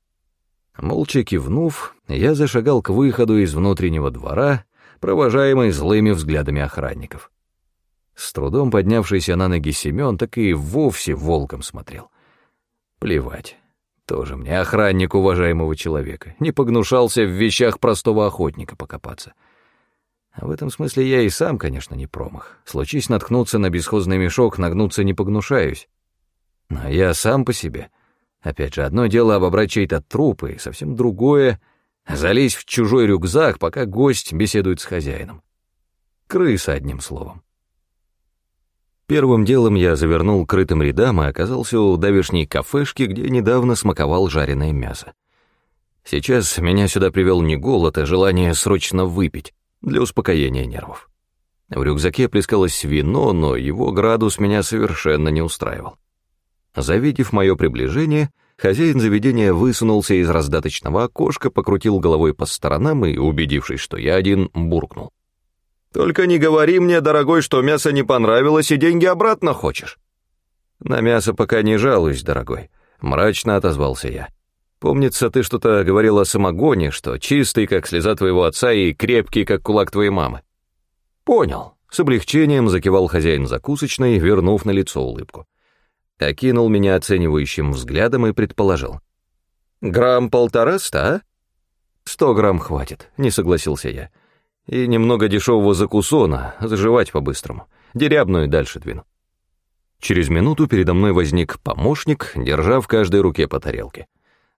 Молча кивнув, я зашагал к выходу из внутреннего двора, провожаемый злыми взглядами охранников. С трудом поднявшийся на ноги Семен так и вовсе волком смотрел. Плевать. Тоже мне охранник уважаемого человека. Не погнушался в вещах простого охотника покопаться. А в этом смысле я и сам, конечно, не промах. Случись наткнуться на бесхозный мешок, нагнуться не погнушаюсь. Но я сам по себе. Опять же, одно дело обобрать чей-то труп, и совсем другое Залезь в чужой рюкзак, пока гость беседует с хозяином. Крыса, одним словом. Первым делом я завернул крытым рядам и оказался у давешней кафешки, где недавно смаковал жареное мясо. Сейчас меня сюда привел не голод, а желание срочно выпить для успокоения нервов. В рюкзаке плескалось вино, но его градус меня совершенно не устраивал. Завидев мое приближение, Хозяин заведения высунулся из раздаточного окошка, покрутил головой по сторонам и, убедившись, что я один, буркнул. «Только не говори мне, дорогой, что мясо не понравилось и деньги обратно хочешь». «На мясо пока не жалуюсь, дорогой», — мрачно отозвался я. «Помнится, ты что-то говорил о самогоне, что чистый, как слеза твоего отца, и крепкий, как кулак твоей мамы». «Понял», — с облегчением закивал хозяин закусочной, вернув на лицо улыбку окинул меня оценивающим взглядом и предположил. «Грамм полтораста, а?» «Сто грамм хватит», — не согласился я. «И немного дешевого закусона, заживать по-быстрому. Дерябную дальше двину». Через минуту передо мной возник помощник, держа в каждой руке по тарелке.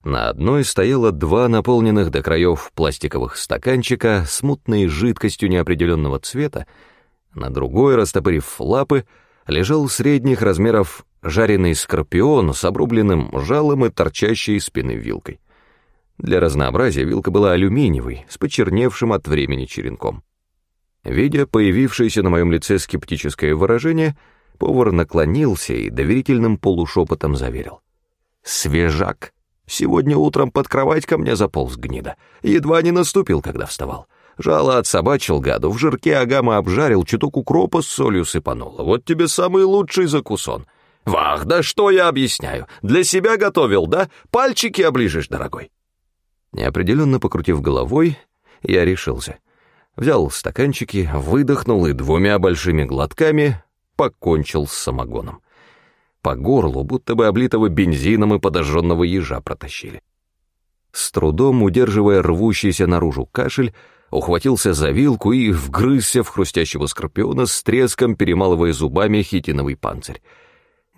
На одной стояло два наполненных до краев пластиковых стаканчика с мутной жидкостью неопределенного цвета, на другой, растопырив лапы, лежал средних размеров жареный скорпион с обрубленным жалом и торчащей из спины вилкой. Для разнообразия вилка была алюминиевой, с почерневшим от времени черенком. Видя появившееся на моем лице скептическое выражение, повар наклонился и доверительным полушепотом заверил. «Свежак! Сегодня утром под кровать ко мне заполз гнида. Едва не наступил, когда вставал. Жало отсобачил гаду, в жирке агама обжарил, чуток укропа с солью сыпануло. Вот тебе самый лучший закусон. Вах, да что я объясняю? Для себя готовил, да? Пальчики оближешь, дорогой. Неопределенно покрутив головой, я решился. Взял стаканчики, выдохнул и двумя большими глотками покончил с самогоном. По горлу, будто бы облитого бензином и подожженного ежа протащили. С трудом удерживая рвущийся наружу кашель, ухватился за вилку и вгрызся в хрустящего скорпиона с треском, перемалывая зубами хитиновый панцирь.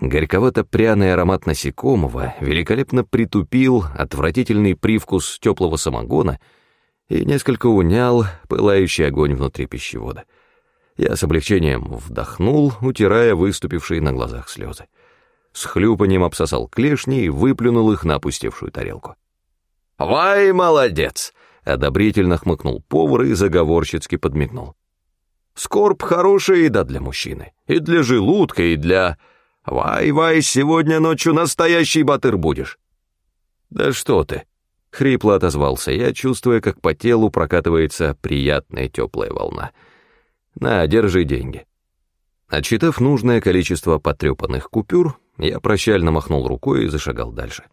Горьковато-пряный аромат насекомого великолепно притупил отвратительный привкус теплого самогона и несколько унял пылающий огонь внутри пищевода. Я с облегчением вдохнул, утирая выступившие на глазах слезы. С хлюпанием обсосал клешни и выплюнул их на опустевшую тарелку. «Вай, молодец!» — одобрительно хмыкнул повар и заговорщицки подмигнул. «Скорб — хорошая еда для мужчины, и для желудка, и для...» «Вай-вай, сегодня ночью настоящий батыр будешь!» «Да что ты!» — хрипло отозвался я, чувствуя, как по телу прокатывается приятная теплая волна. «На, держи деньги». Отчитав нужное количество потрепанных купюр, я прощально махнул рукой и зашагал дальше.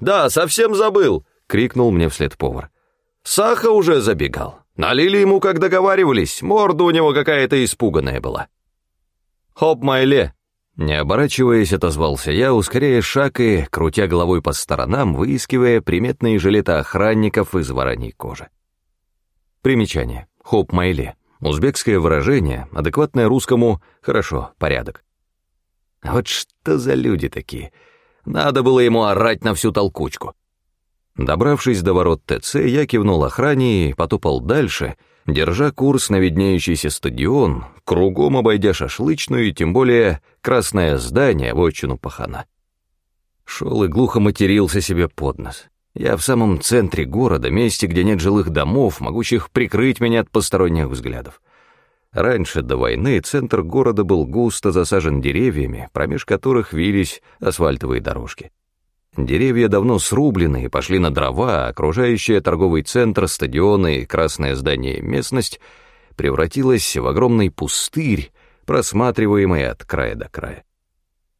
«Да, совсем забыл!» — крикнул мне вслед повар. «Саха уже забегал. Налили ему, как договаривались, морда у него какая-то испуганная была». «Хоп, Майле!» Не оборачиваясь, отозвался я, ускоряя шаг и, крутя головой по сторонам, выискивая приметные жилеты охранников из вороньей кожи. Примечание. Хоп Майле. Узбекское выражение, адекватное русскому «хорошо, порядок». Вот что за люди такие? Надо было ему орать на всю толкучку. Добравшись до ворот ТЦ, я кивнул охране и потопал дальше, держа курс на виднеющийся стадион, кругом обойдя шашлычную и тем более красное здание в отчину пахана. Шел и глухо матерился себе под нос. Я в самом центре города, месте, где нет жилых домов, могущих прикрыть меня от посторонних взглядов. Раньше, до войны, центр города был густо засажен деревьями, промеж которых вились асфальтовые дорожки. Деревья давно срублены и пошли на дрова, а окружающая торговый центр, стадионы и красное здание местность превратилась в огромный пустырь, просматриваемый от края до края.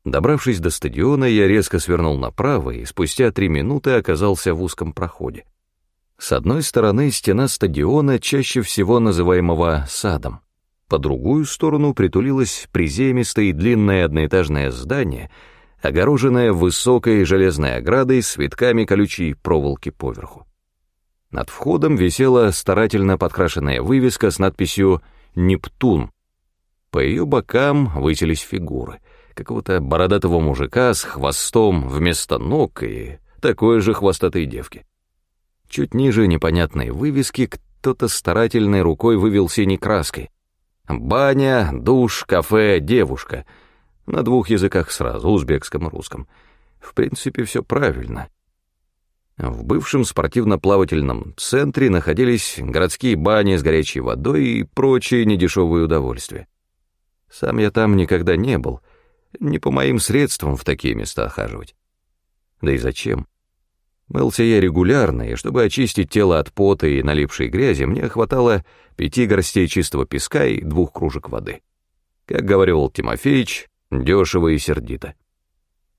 Добравшись до стадиона, я резко свернул направо и спустя три минуты оказался в узком проходе. С одной стороны стена стадиона, чаще всего называемого садом. По другую сторону притулилось приземистое и длинное одноэтажное здание — огороженная высокой железной оградой с витками колючей проволоки поверху. Над входом висела старательно подкрашенная вывеска с надписью «Нептун». По ее бокам высились фигуры какого-то бородатого мужика с хвостом вместо ног и такой же хвостатой девки. Чуть ниже непонятной вывески кто-то старательной рукой вывел синей краской. «Баня, душ, кафе, девушка», на двух языках сразу, узбекском и русском. В принципе, все правильно. В бывшем спортивно-плавательном центре находились городские бани с горячей водой и прочие недешевые удовольствия. Сам я там никогда не был, не по моим средствам в такие места хаживать. Да и зачем? Мылся я регулярно, и чтобы очистить тело от пота и налипшей грязи, мне хватало пяти горстей чистого песка и двух кружек воды. Как говорил Тимофеич, дешево и сердито.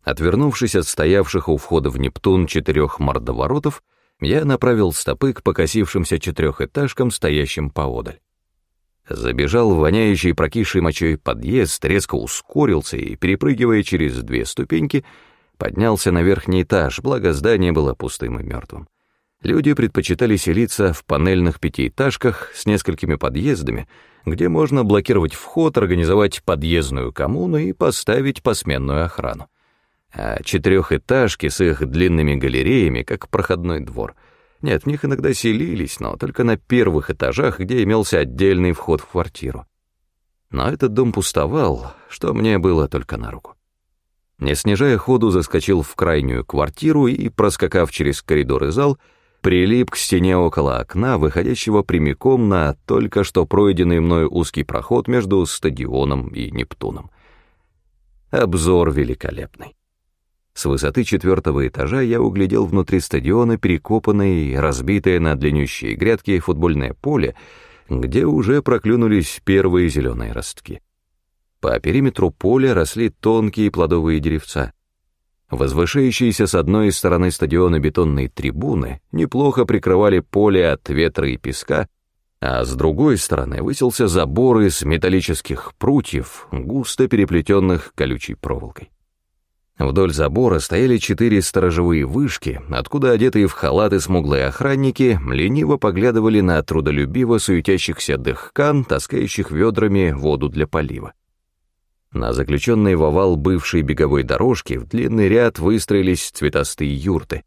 Отвернувшись от стоявших у входа в Нептун четырех мордоворотов, я направил стопы к покосившимся четырехэтажкам, стоящим поодаль. Забежал в воняющий прокисшей мочой подъезд, резко ускорился и, перепрыгивая через две ступеньки, поднялся на верхний этаж, благо здание было пустым и мертвым. Люди предпочитали селиться в панельных пятиэтажках с несколькими подъездами, где можно блокировать вход, организовать подъездную коммуну и поставить посменную охрану. А четырехэтажки с их длинными галереями, как проходной двор. Нет, в них иногда селились, но только на первых этажах, где имелся отдельный вход в квартиру. Но этот дом пустовал, что мне было только на руку. Не снижая ходу, заскочил в крайнюю квартиру и, проскакав через коридор и зал, прилип к стене около окна, выходящего прямиком на только что пройденный мною узкий проход между стадионом и Нептуном. Обзор великолепный. С высоты четвертого этажа я углядел внутри стадиона перекопанное и разбитое на длиннющие грядки футбольное поле, где уже проклюнулись первые зеленые ростки. По периметру поля росли тонкие плодовые деревца. Возвышающиеся с одной стороны стадиона бетонные трибуны неплохо прикрывали поле от ветра и песка, а с другой стороны высился забор из металлических прутьев, густо переплетенных колючей проволокой. Вдоль забора стояли четыре сторожевые вышки, откуда одетые в халаты смуглые охранники лениво поглядывали на трудолюбиво суетящихся дыхкан, таскающих ведрами воду для полива. На заключенной в овал бывшей беговой дорожки в длинный ряд выстроились цветастые юрты.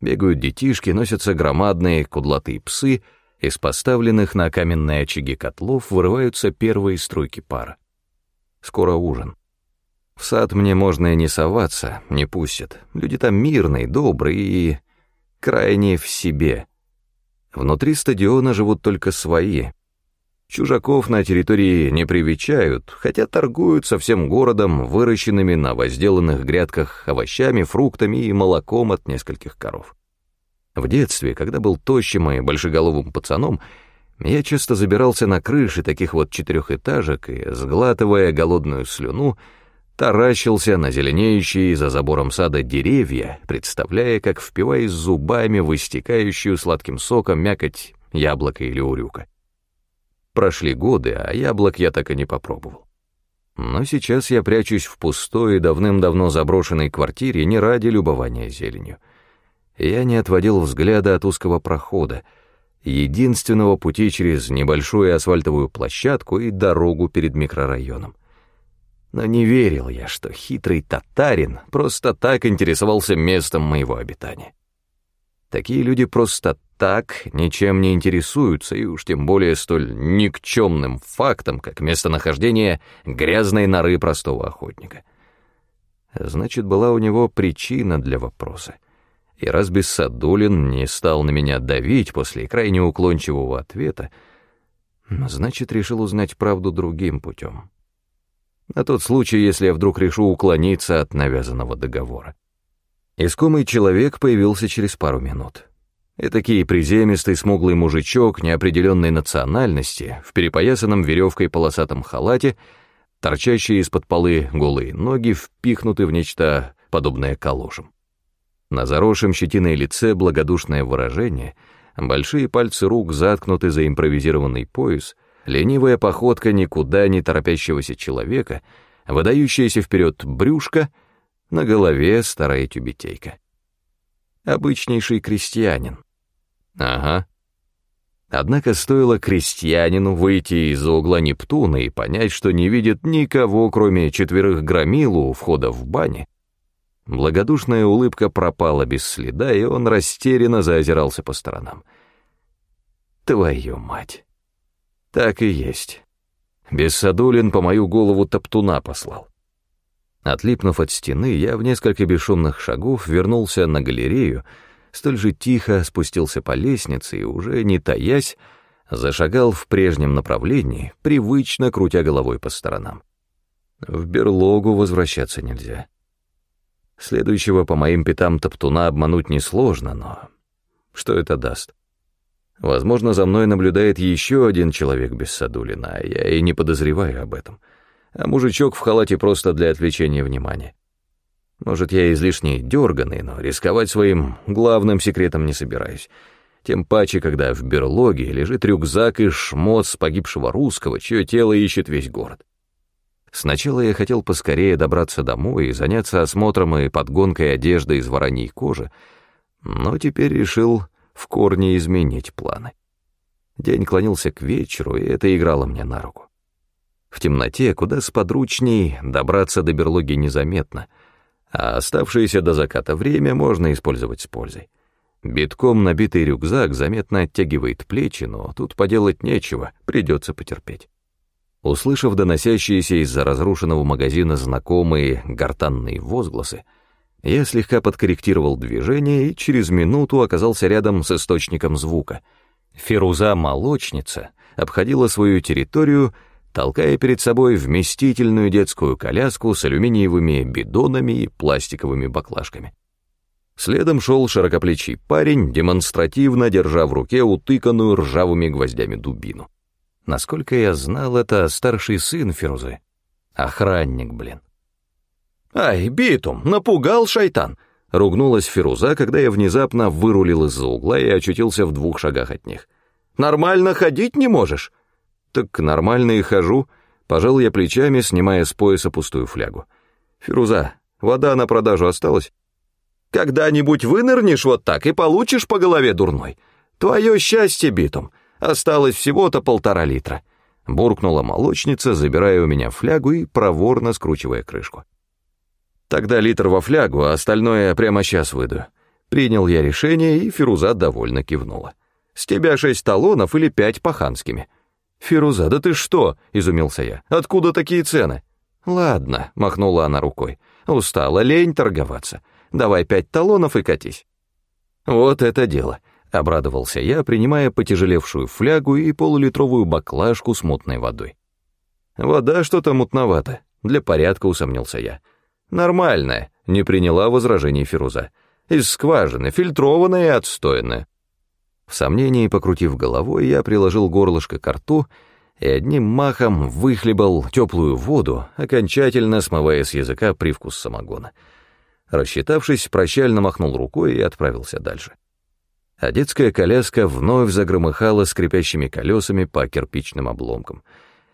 Бегают детишки, носятся громадные кудлатые псы, из поставленных на каменные очаги котлов вырываются первые струйки пара. Скоро ужин. В сад мне можно и не соваться, не пустят. Люди там мирные, добрые и крайне в себе. Внутри стадиона живут только свои. Чужаков на территории не привечают, хотя торгуют со всем городом выращенными на возделанных грядках овощами, фруктами и молоком от нескольких коров. В детстве, когда был тощим и большеголовым пацаном, я часто забирался на крыши таких вот четырехэтажек и, сглатывая голодную слюну, таращился на зеленеющие за забором сада деревья, представляя, как впиваясь зубами в истекающую сладким соком мякоть яблока или урюка. Прошли годы, а яблок я так и не попробовал. Но сейчас я прячусь в пустой давным-давно заброшенной квартире не ради любования зеленью. Я не отводил взгляда от узкого прохода, единственного пути через небольшую асфальтовую площадку и дорогу перед микрорайоном. Но не верил я, что хитрый татарин просто так интересовался местом моего обитания. Такие люди просто так ничем не интересуются, и уж тем более столь никчемным фактом, как местонахождение грязной норы простого охотника. Значит, была у него причина для вопроса. И раз Бессадулин не стал на меня давить после крайне уклончивого ответа, значит, решил узнать правду другим путем на тот случай, если я вдруг решу уклониться от навязанного договора. Искомый человек появился через пару минут. Этакий приземистый смуглый мужичок неопределенной национальности в перепоясанном веревкой полосатом халате, торчащие из-под полы голые ноги впихнуты в нечто подобное калошам. На заросшем щетиной лице благодушное выражение, большие пальцы рук заткнуты за импровизированный пояс — ленивая походка никуда не торопящегося человека, выдающаяся вперед брюшко, на голове старая тюбетейка. Обычнейший крестьянин. Ага. Однако стоило крестьянину выйти из-за угла Нептуна и понять, что не видит никого, кроме четверых громилу у входа в бане, благодушная улыбка пропала без следа, и он растерянно заозирался по сторонам. Твою мать! Так и есть. Бессадулин по мою голову топтуна послал. Отлипнув от стены, я в несколько бесшумных шагов вернулся на галерею, столь же тихо спустился по лестнице и, уже не таясь, зашагал в прежнем направлении, привычно крутя головой по сторонам. В берлогу возвращаться нельзя. Следующего по моим пятам топтуна обмануть несложно, но что это даст? Возможно, за мной наблюдает еще один человек без Садулина, а я и не подозреваю об этом. А мужичок в халате просто для отвлечения внимания. Может, я излишне дерганый, но рисковать своим главным секретом не собираюсь. Тем паче, когда в берлоге лежит рюкзак и шмот с погибшего русского, чье тело ищет весь город. Сначала я хотел поскорее добраться домой и заняться осмотром и подгонкой одежды из вороньей кожи, но теперь решил в корне изменить планы. День клонился к вечеру, и это играло мне на руку. В темноте куда сподручней добраться до берлоги незаметно, а оставшееся до заката время можно использовать с пользой. Битком набитый рюкзак заметно оттягивает плечи, но тут поделать нечего, придется потерпеть. Услышав доносящиеся из-за разрушенного магазина знакомые гортанные возгласы, я слегка подкорректировал движение и через минуту оказался рядом с источником звука. Фируза-молочница обходила свою территорию, толкая перед собой вместительную детскую коляску с алюминиевыми бидонами и пластиковыми баклажками. Следом шел широкоплечий парень, демонстративно держа в руке утыканную ржавыми гвоздями дубину. Насколько я знал, это старший сын Фирузы. Охранник, блин. «Ай, битум, напугал шайтан!» — ругнулась Фируза, когда я внезапно вырулил из-за угла и очутился в двух шагах от них. «Нормально ходить не можешь?» «Так нормально и хожу», — пожал я плечами, снимая с пояса пустую флягу. «Фируза, вода на продажу осталась?» «Когда-нибудь вынырнешь вот так и получишь по голове дурной. Твое счастье, битум, осталось всего-то полтора литра. буркнула молочница, забирая у меня флягу и проворно скручивая крышку. Тогда литр во флягу, а остальное прямо сейчас выйду. Принял я решение, и Фируза довольно кивнула. С тебя шесть талонов или пять паханскими. Фируза, да ты что? изумился я. Откуда такие цены? Ладно, махнула она рукой. Устала, лень торговаться. Давай пять талонов и катись. Вот это дело. Обрадовался я, принимая потяжелевшую флягу и полулитровую баклажку с мутной водой. Вода что-то мутновата, для порядка усомнился я. Нормальная, не приняла возражений Фируза. Из скважины, фильтрованная и отстойная. В сомнении, покрутив головой, я приложил горлышко к рту и одним махом выхлебал теплую воду, окончательно смывая с языка привкус самогона. Рассчитавшись, прощально махнул рукой и отправился дальше а детская коляска вновь загромыхала скрипящими колесами по кирпичным обломкам.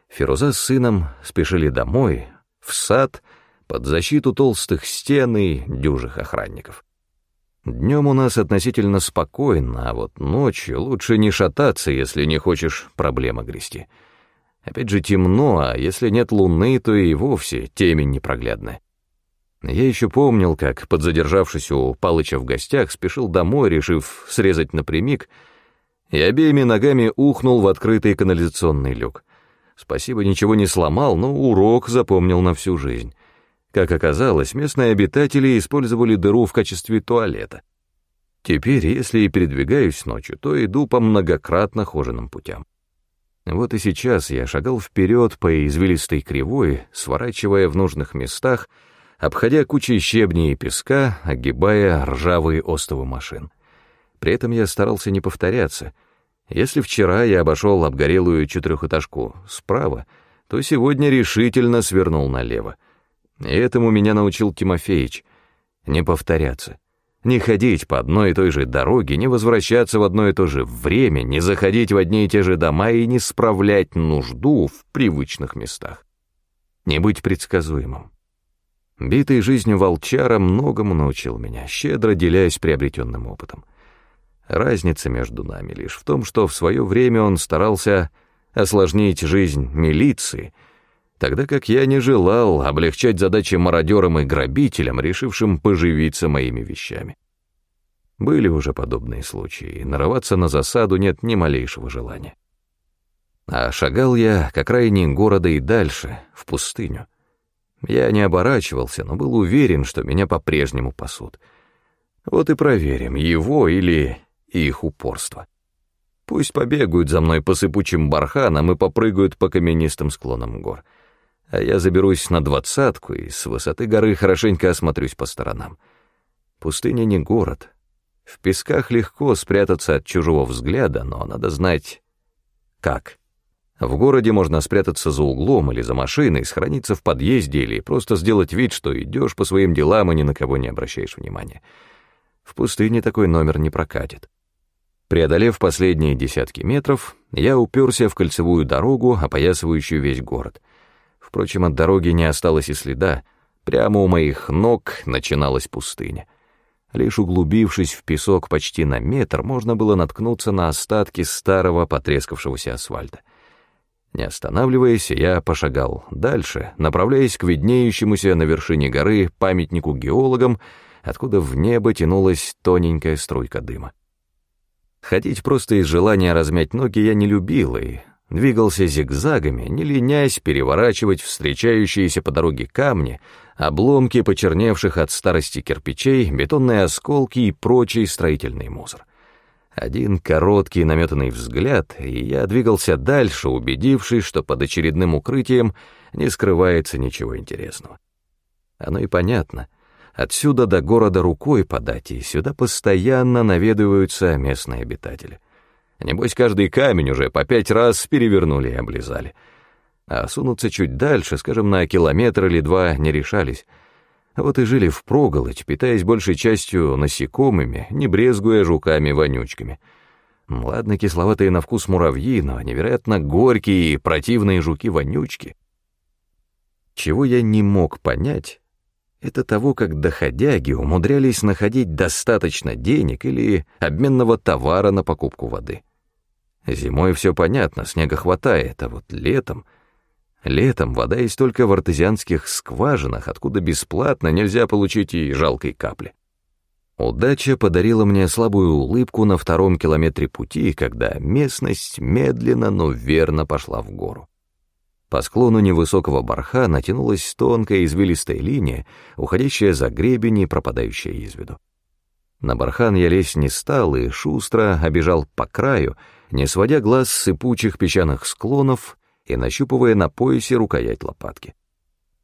Фируза с сыном спешили домой, в сад, под защиту толстых стен и дюжих охранников. Днем у нас относительно спокойно, а вот ночью лучше не шататься, если не хочешь проблемы грести. Опять же темно, а если нет луны, то и вовсе темень непроглядная. Я еще помнил, как, подзадержавшись у Палыча в гостях, спешил домой, решив срезать напрямик, и обеими ногами ухнул в открытый канализационный люк. Спасибо, ничего не сломал, но урок запомнил на всю жизнь. Как оказалось, местные обитатели использовали дыру в качестве туалета. Теперь, если и передвигаюсь ночью, то иду по многократно хоженым путям. Вот и сейчас я шагал вперед по извилистой кривой, сворачивая в нужных местах — обходя кучей щебней и песка, огибая ржавые остовы машин. При этом я старался не повторяться. Если вчера я обошел обгорелую четырехэтажку справа, то сегодня решительно свернул налево. И этому меня научил Тимофеич. Не повторяться. Не ходить по одной и той же дороге, не возвращаться в одно и то же время, не заходить в одни и те же дома и не справлять нужду в привычных местах. Не быть предсказуемым. Битый жизнью волчара многому научил меня, щедро делясь приобретенным опытом. Разница между нами лишь в том, что в свое время он старался осложнить жизнь милиции, тогда как я не желал облегчать задачи мародерам и грабителям, решившим поживиться моими вещами. Были уже подобные случаи, и нарываться на засаду нет ни малейшего желания. А шагал я к окраине города и дальше, в пустыню. Я не оборачивался, но был уверен, что меня по-прежнему пасут. Вот и проверим, его или их упорство. Пусть побегают за мной по сыпучим барханам и попрыгают по каменистым склонам гор. А я заберусь на двадцатку и с высоты горы хорошенько осмотрюсь по сторонам. Пустыня не город. В песках легко спрятаться от чужого взгляда, но надо знать, как. В городе можно спрятаться за углом или за машиной, схорониться в подъезде или просто сделать вид, что идешь по своим делам и ни на кого не обращаешь внимания. В пустыне такой номер не прокатит. Преодолев последние десятки метров, я уперся в кольцевую дорогу, опоясывающую весь город. Впрочем, от дороги не осталось и следа. Прямо у моих ног начиналась пустыня. Лишь углубившись в песок почти на метр, можно было наткнуться на остатки старого потрескавшегося асфальта. Не останавливаясь, я пошагал дальше, направляясь к виднеющемуся на вершине горы памятнику геологам, откуда в небо тянулась тоненькая струйка дыма. Ходить просто из желания размять ноги я не любил и двигался зигзагами, не ленясь переворачивать встречающиеся по дороге камни, обломки почерневших от старости кирпичей, бетонные осколки и прочий строительный мусор. Один короткий наметанный взгляд, и я двигался дальше, убедившись, что под очередным укрытием не скрывается ничего интересного. Оно и понятно. Отсюда до города рукой подать, и сюда постоянно наведываются местные обитатели. Небось, каждый камень уже по пять раз перевернули и облизали. А сунуться чуть дальше, скажем, на километр или два, не решались — вот и жили впроголодь, питаясь большей частью насекомыми, не брезгуя жуками-вонючками. Ладно, кисловатые на вкус муравьи, но невероятно горькие и противные жуки-вонючки. Чего я не мог понять, это того, как доходяги умудрялись находить достаточно денег или обменного товара на покупку воды. Зимой все понятно, снега хватает, а вот летом... Летом вода есть только в артезианских скважинах, откуда бесплатно нельзя получить и жалкой капли. Удача подарила мне слабую улыбку на втором километре пути, когда местность медленно, но верно пошла в гору. По склону невысокого барха натянулась тонкая извилистая линия, уходящая за гребень и пропадающая из виду. На бархан я лезть не стал и шустро обежал по краю, не сводя глаз с сыпучих песчаных склонов и нащупывая на поясе рукоять лопатки.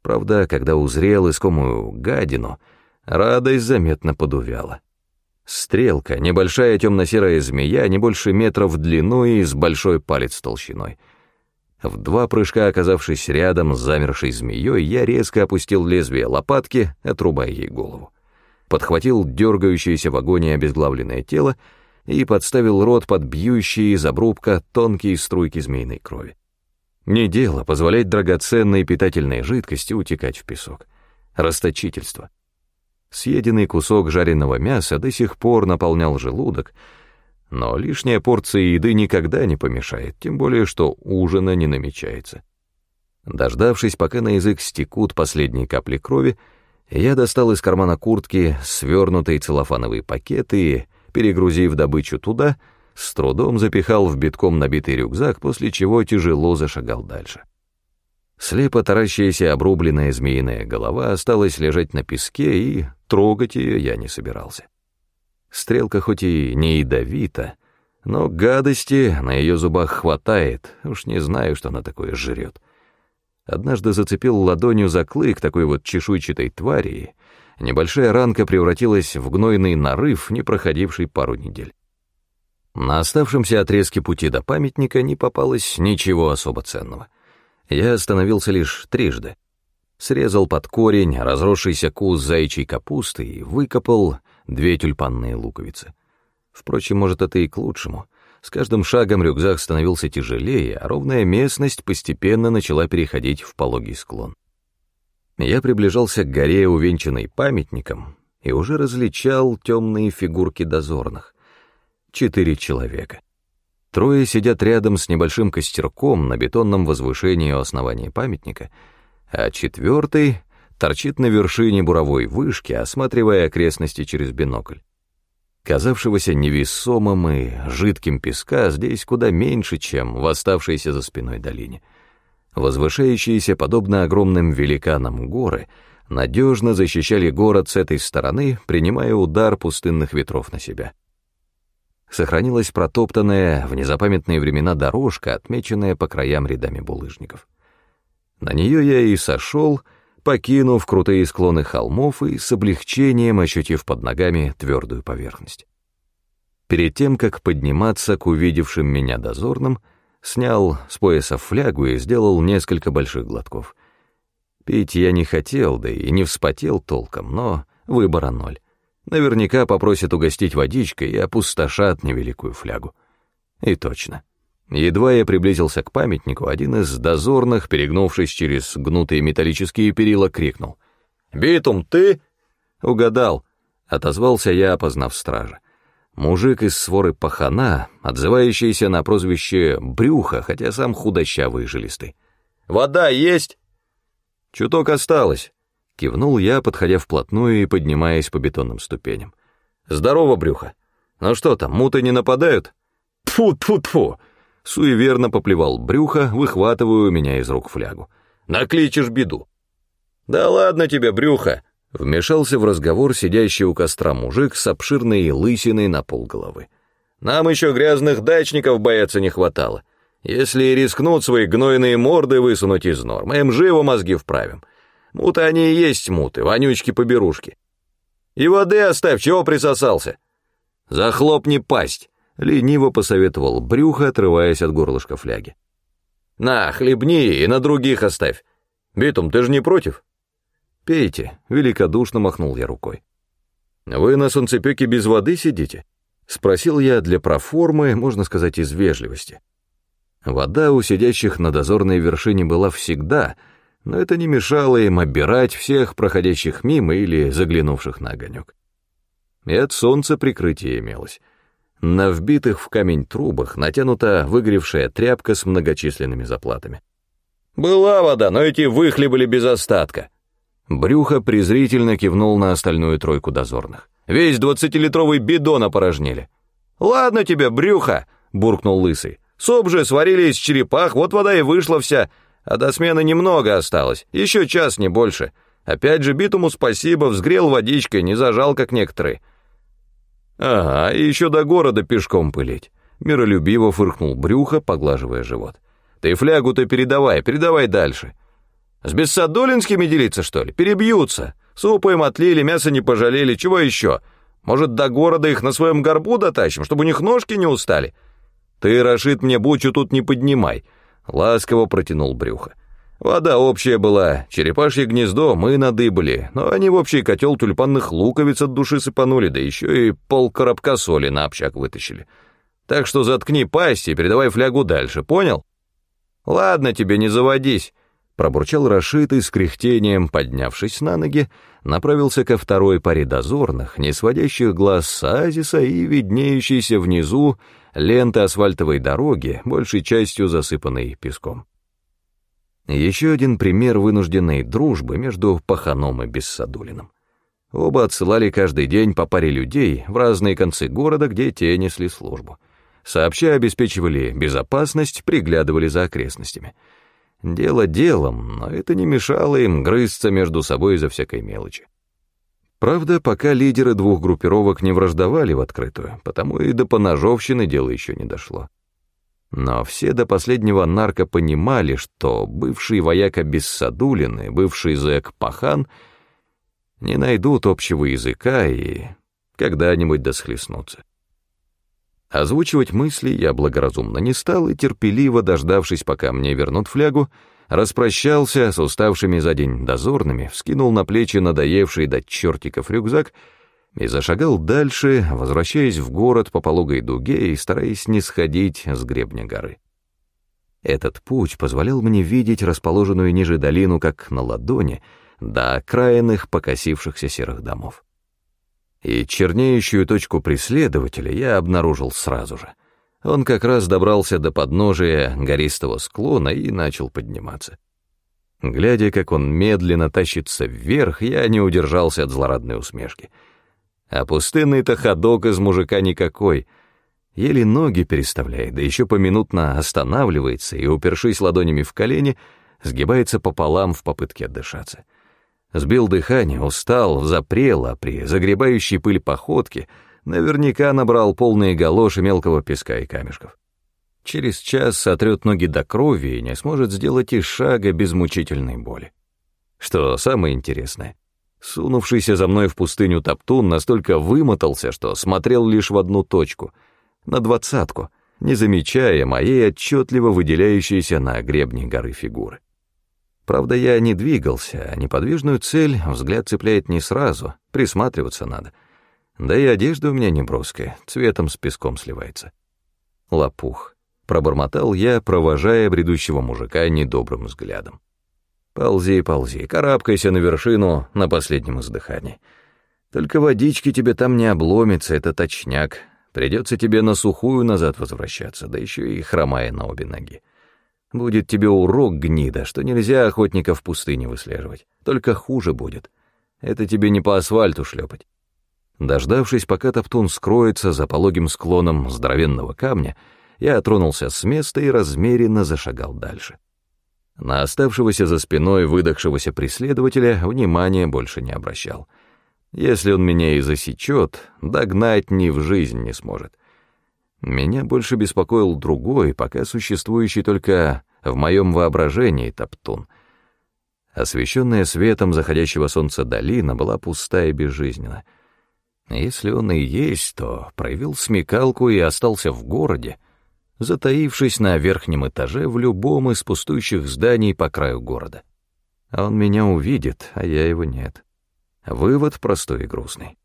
Правда, когда узрел искомую гадину, радость заметно подувяла. Стрелка, небольшая темно-серая змея, не больше метра в длину и с большой палец толщиной. В два прыжка, оказавшись рядом с замершей змеей, я резко опустил лезвие лопатки, отрубая ей голову подхватил дергающееся в агонии обезглавленное тело и подставил рот под бьющие из обрубка тонкие струйки змеиной крови. Не дело позволять драгоценной питательной жидкости утекать в песок. Расточительство. Съеденный кусок жареного мяса до сих пор наполнял желудок, но лишняя порция еды никогда не помешает, тем более что ужина не намечается. Дождавшись, пока на язык стекут последние капли крови, я достал из кармана куртки свернутый целлофановый пакет и, перегрузив добычу туда, с трудом запихал в битком набитый рюкзак, после чего тяжело зашагал дальше. Слепо таращаяся обрубленная змеиная голова осталась лежать на песке, и трогать ее я не собирался. Стрелка хоть и не ядовита, но гадости на ее зубах хватает, уж не знаю, что она такое жрет однажды зацепил ладонью за клык такой вот чешуйчатой твари, небольшая ранка превратилась в гнойный нарыв, не проходивший пару недель. На оставшемся отрезке пути до памятника не попалось ничего особо ценного. Я остановился лишь трижды. Срезал под корень разросшийся кус заячьей капусты и выкопал две тюльпанные луковицы. Впрочем, может, это и к лучшему. С каждым шагом рюкзак становился тяжелее, а ровная местность постепенно начала переходить в пологий склон. Я приближался к горе, увенчанной памятником, и уже различал темные фигурки дозорных. Четыре человека. Трое сидят рядом с небольшим костерком на бетонном возвышении у основания памятника, а четвертый торчит на вершине буровой вышки, осматривая окрестности через бинокль. Казавшегося невесомым и жидким песка здесь куда меньше, чем в оставшейся за спиной долине. Возвышающиеся, подобно огромным великанам, горы надежно защищали город с этой стороны, принимая удар пустынных ветров на себя. Сохранилась протоптанная в незапамятные времена дорожка, отмеченная по краям рядами булыжников. На нее я и сошел, покинув крутые склоны холмов и с облегчением ощутив под ногами твердую поверхность. Перед тем, как подниматься к увидевшим меня дозорным, снял с пояса флягу и сделал несколько больших глотков. Пить я не хотел, да и не вспотел толком, но выбора ноль. Наверняка попросят угостить водичкой и опустошат невеликую флягу. И точно. Едва я приблизился к памятнику, один из дозорных, перегнувшись через гнутые металлические перила, крикнул. «Битум, ты?» «Угадал», — отозвался я, опознав стража. Мужик из своры пахана, отзывающийся на прозвище «брюхо», хотя сам худощавый и жилистый. «Вода есть?» «Чуток осталось», — кивнул я, подходя вплотную и поднимаясь по бетонным ступеням. «Здорово, брюхо. Ну что там, муты не нападают?» «Тьфу-тьфу-тьфу!» Суеверно поплевал брюхо, выхватывая у меня из рук флягу. «Накличешь беду!» «Да ладно тебе, брюхо!» Вмешался в разговор сидящий у костра мужик с обширной лысиной на полголовы. «Нам еще грязных дачников бояться не хватало. Если и рискнут свои гнойные морды высунуть из норм, им живо мозги вправим. Муты они и есть муты, вонючки-поберушки. И воды оставь, чего присосался? Захлопни пасть!» — лениво посоветовал брюхо, отрываясь от горлышка фляги. «На, хлебни и на других оставь. Битум, ты же не против?» «Пейте», — великодушно махнул я рукой. «Вы на солнцепеке без воды сидите?» — спросил я для проформы, можно сказать, из вежливости. Вода у сидящих на дозорной вершине была всегда, но это не мешало им обирать всех проходящих мимо или заглянувших на огонек. И от солнца прикрытие имелось — На вбитых в камень трубах натянута выгоревшая тряпка с многочисленными заплатами. «Была вода, но эти выхлебали без остатка». Брюхо презрительно кивнул на остальную тройку дозорных. «Весь двадцатилитровый бидон опорожнили». «Ладно тебе, брюхо!» — буркнул лысый. «Суп же сварили из черепах, вот вода и вышла вся, а до смены немного осталось, еще час, не больше. Опять же, битуму спасибо, взгрел водичкой, не зажал, как некоторые». «Ага, и еще до города пешком пылить», — миролюбиво фыркнул брюхо, поглаживая живот. «Ты флягу-то передавай, передавай дальше. С бессадолинскими делиться, что ли? Перебьются. Супа им отлили, мясо не пожалели, чего еще? Может, до города их на своем горбу дотащим, чтобы у них ножки не устали? Ты, Рашид, мне бучу тут не поднимай», — ласково протянул брюхо. Вода общая была, черепашье гнездо мы надыбали, но они в общий котел тюльпанных луковиц от души сыпанули, да еще и пол коробка соли на общак вытащили. Так что заткни пасть и передавай флягу дальше, понял? Ладно тебе, не заводись, пробурчал Рашид и с кряхтением, поднявшись на ноги, направился ко второй паре дозорных, не сводящих глаз с оазиса и виднеющейся внизу ленты асфальтовой дороги, большей частью засыпанной песком. Еще один пример вынужденной дружбы между Паханом и Бессадулиным. Оба отсылали каждый день по паре людей в разные концы города, где те несли службу. Сообща обеспечивали безопасность, приглядывали за окрестностями. Дело делом, но это не мешало им грызться между собой из-за всякой мелочи. Правда, пока лидеры двух группировок не враждовали в открытую, потому и до поножовщины дело еще не дошло. Но все до последнего нарко понимали, что бывший вояка Бессадулин и бывший зэк Пахан не найдут общего языка и когда-нибудь досхлестнутся. Озвучивать мысли я благоразумно не стал и, терпеливо дождавшись, пока мне вернут флягу, распрощался с уставшими за день дозорными, вскинул на плечи надоевший до чертиков рюкзак — и зашагал дальше, возвращаясь в город по пологой дуге и стараясь не сходить с гребня горы. Этот путь позволял мне видеть расположенную ниже долину как на ладони до окраинных покосившихся серых домов. И чернеющую точку преследователя я обнаружил сразу же. Он как раз добрался до подножия гористого склона и начал подниматься. Глядя, как он медленно тащится вверх, я не удержался от злорадной усмешки — а пустынный-то ходок из мужика никакой. Еле ноги переставляет, да еще поминутно останавливается и, упершись ладонями в колени, сгибается пополам в попытке отдышаться. Сбил дыхание, устал, запрел, а при загребающей пыль походке наверняка набрал полные галоши мелкого песка и камешков. Через час сотрет ноги до крови и не сможет сделать и шага без мучительной боли. Что самое интересное, Сунувшийся за мной в пустыню Топтун настолько вымотался, что смотрел лишь в одну точку, на двадцатку, не замечая моей отчетливо выделяющейся на гребне горы фигуры. Правда, я не двигался, а неподвижную цель взгляд цепляет не сразу, присматриваться надо. Да и одежда у меня не броская, цветом с песком сливается. Лопух. Пробормотал я, провожая бредущего мужика недобрым взглядом. Ползи, ползи, карабкайся на вершину на последнем издыхании. Только водички тебе там не обломится, это точняк. Придется тебе на сухую назад возвращаться, да еще и хромая на обе ноги. Будет тебе урок, гнида, что нельзя охотника в пустыне выслеживать. Только хуже будет. Это тебе не по асфальту шлепать. Дождавшись, пока Топтун скроется за пологим склоном здоровенного камня, я тронулся с места и размеренно зашагал дальше. На оставшегося за спиной выдохшегося преследователя внимания больше не обращал. Если он меня и засечет, догнать ни в жизнь не сможет. Меня больше беспокоил другой, пока существующий только в моем воображении топтун. Освещенная светом заходящего солнца долина была пустая и безжизненна. Если он и есть, то проявил смекалку и остался в городе, затаившись на верхнем этаже в любом из пустующих зданий по краю города. А он меня увидит, а я его нет. Вывод простой и грустный.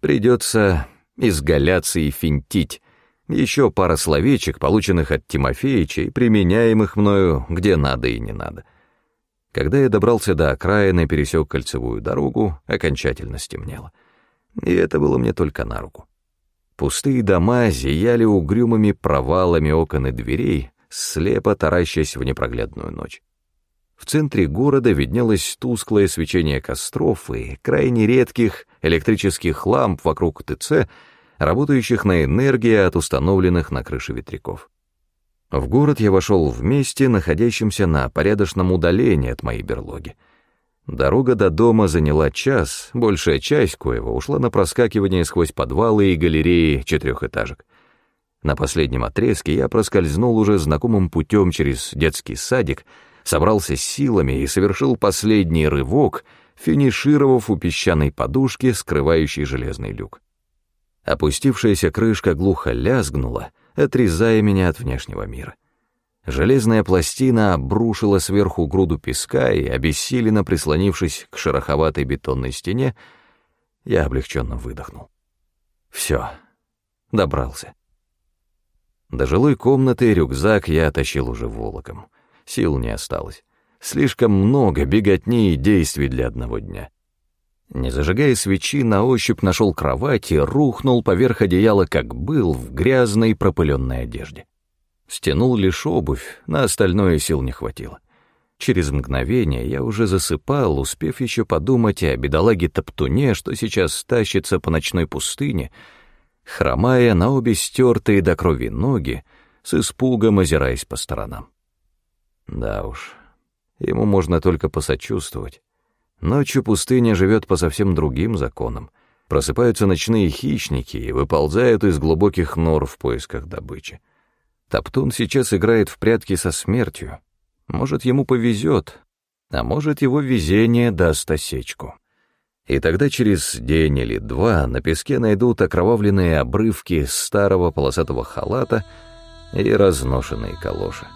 Придется изгаляться и финтить. Еще пара словечек, полученных от Тимофеича и применяемых мною где надо и не надо. Когда я добрался до окраины, пересек кольцевую дорогу, окончательно стемнело. И это было мне только на руку. Пустые дома зияли угрюмыми провалами окон и дверей, слепо таращась в непроглядную ночь. В центре города виднелось тусклое свечение костров и крайне редких электрических ламп вокруг ТЦ, работающих на энергии от установленных на крыше ветряков. В город я вошел в месте, находящемся на порядочном удалении от моей берлоги. Дорога до дома заняла час, большая часть коего ушла на проскакивание сквозь подвалы и галереи четырехэтажек. На последнем отрезке я проскользнул уже знакомым путем через детский садик, собрался с силами и совершил последний рывок, финишировав у песчаной подушки, скрывающей железный люк. Опустившаяся крышка глухо лязгнула, отрезая меня от внешнего мира. Железная пластина обрушила сверху груду песка, и, обессиленно прислонившись к шероховатой бетонной стене, я облегченно выдохнул. Все, добрался. До жилой комнаты рюкзак я тащил уже волоком. Сил не осталось. Слишком много беготни и действий для одного дня. Не зажигая свечи, на ощупь нашел кровать и рухнул поверх одеяла, как был, в грязной пропыленной одежде. Стянул лишь обувь, на остальное сил не хватило. Через мгновение я уже засыпал, успев еще подумать о бедолаге Топтуне, что сейчас тащится по ночной пустыне, хромая на обе стертые до крови ноги, с испугом озираясь по сторонам. Да уж, ему можно только посочувствовать. Ночью пустыня живет по совсем другим законам. Просыпаются ночные хищники и выползают из глубоких нор в поисках добычи. Топтун сейчас играет в прятки со смертью. Может, ему повезет, а может, его везение даст осечку. И тогда через день или два на песке найдут окровавленные обрывки старого полосатого халата и разношенные калоши.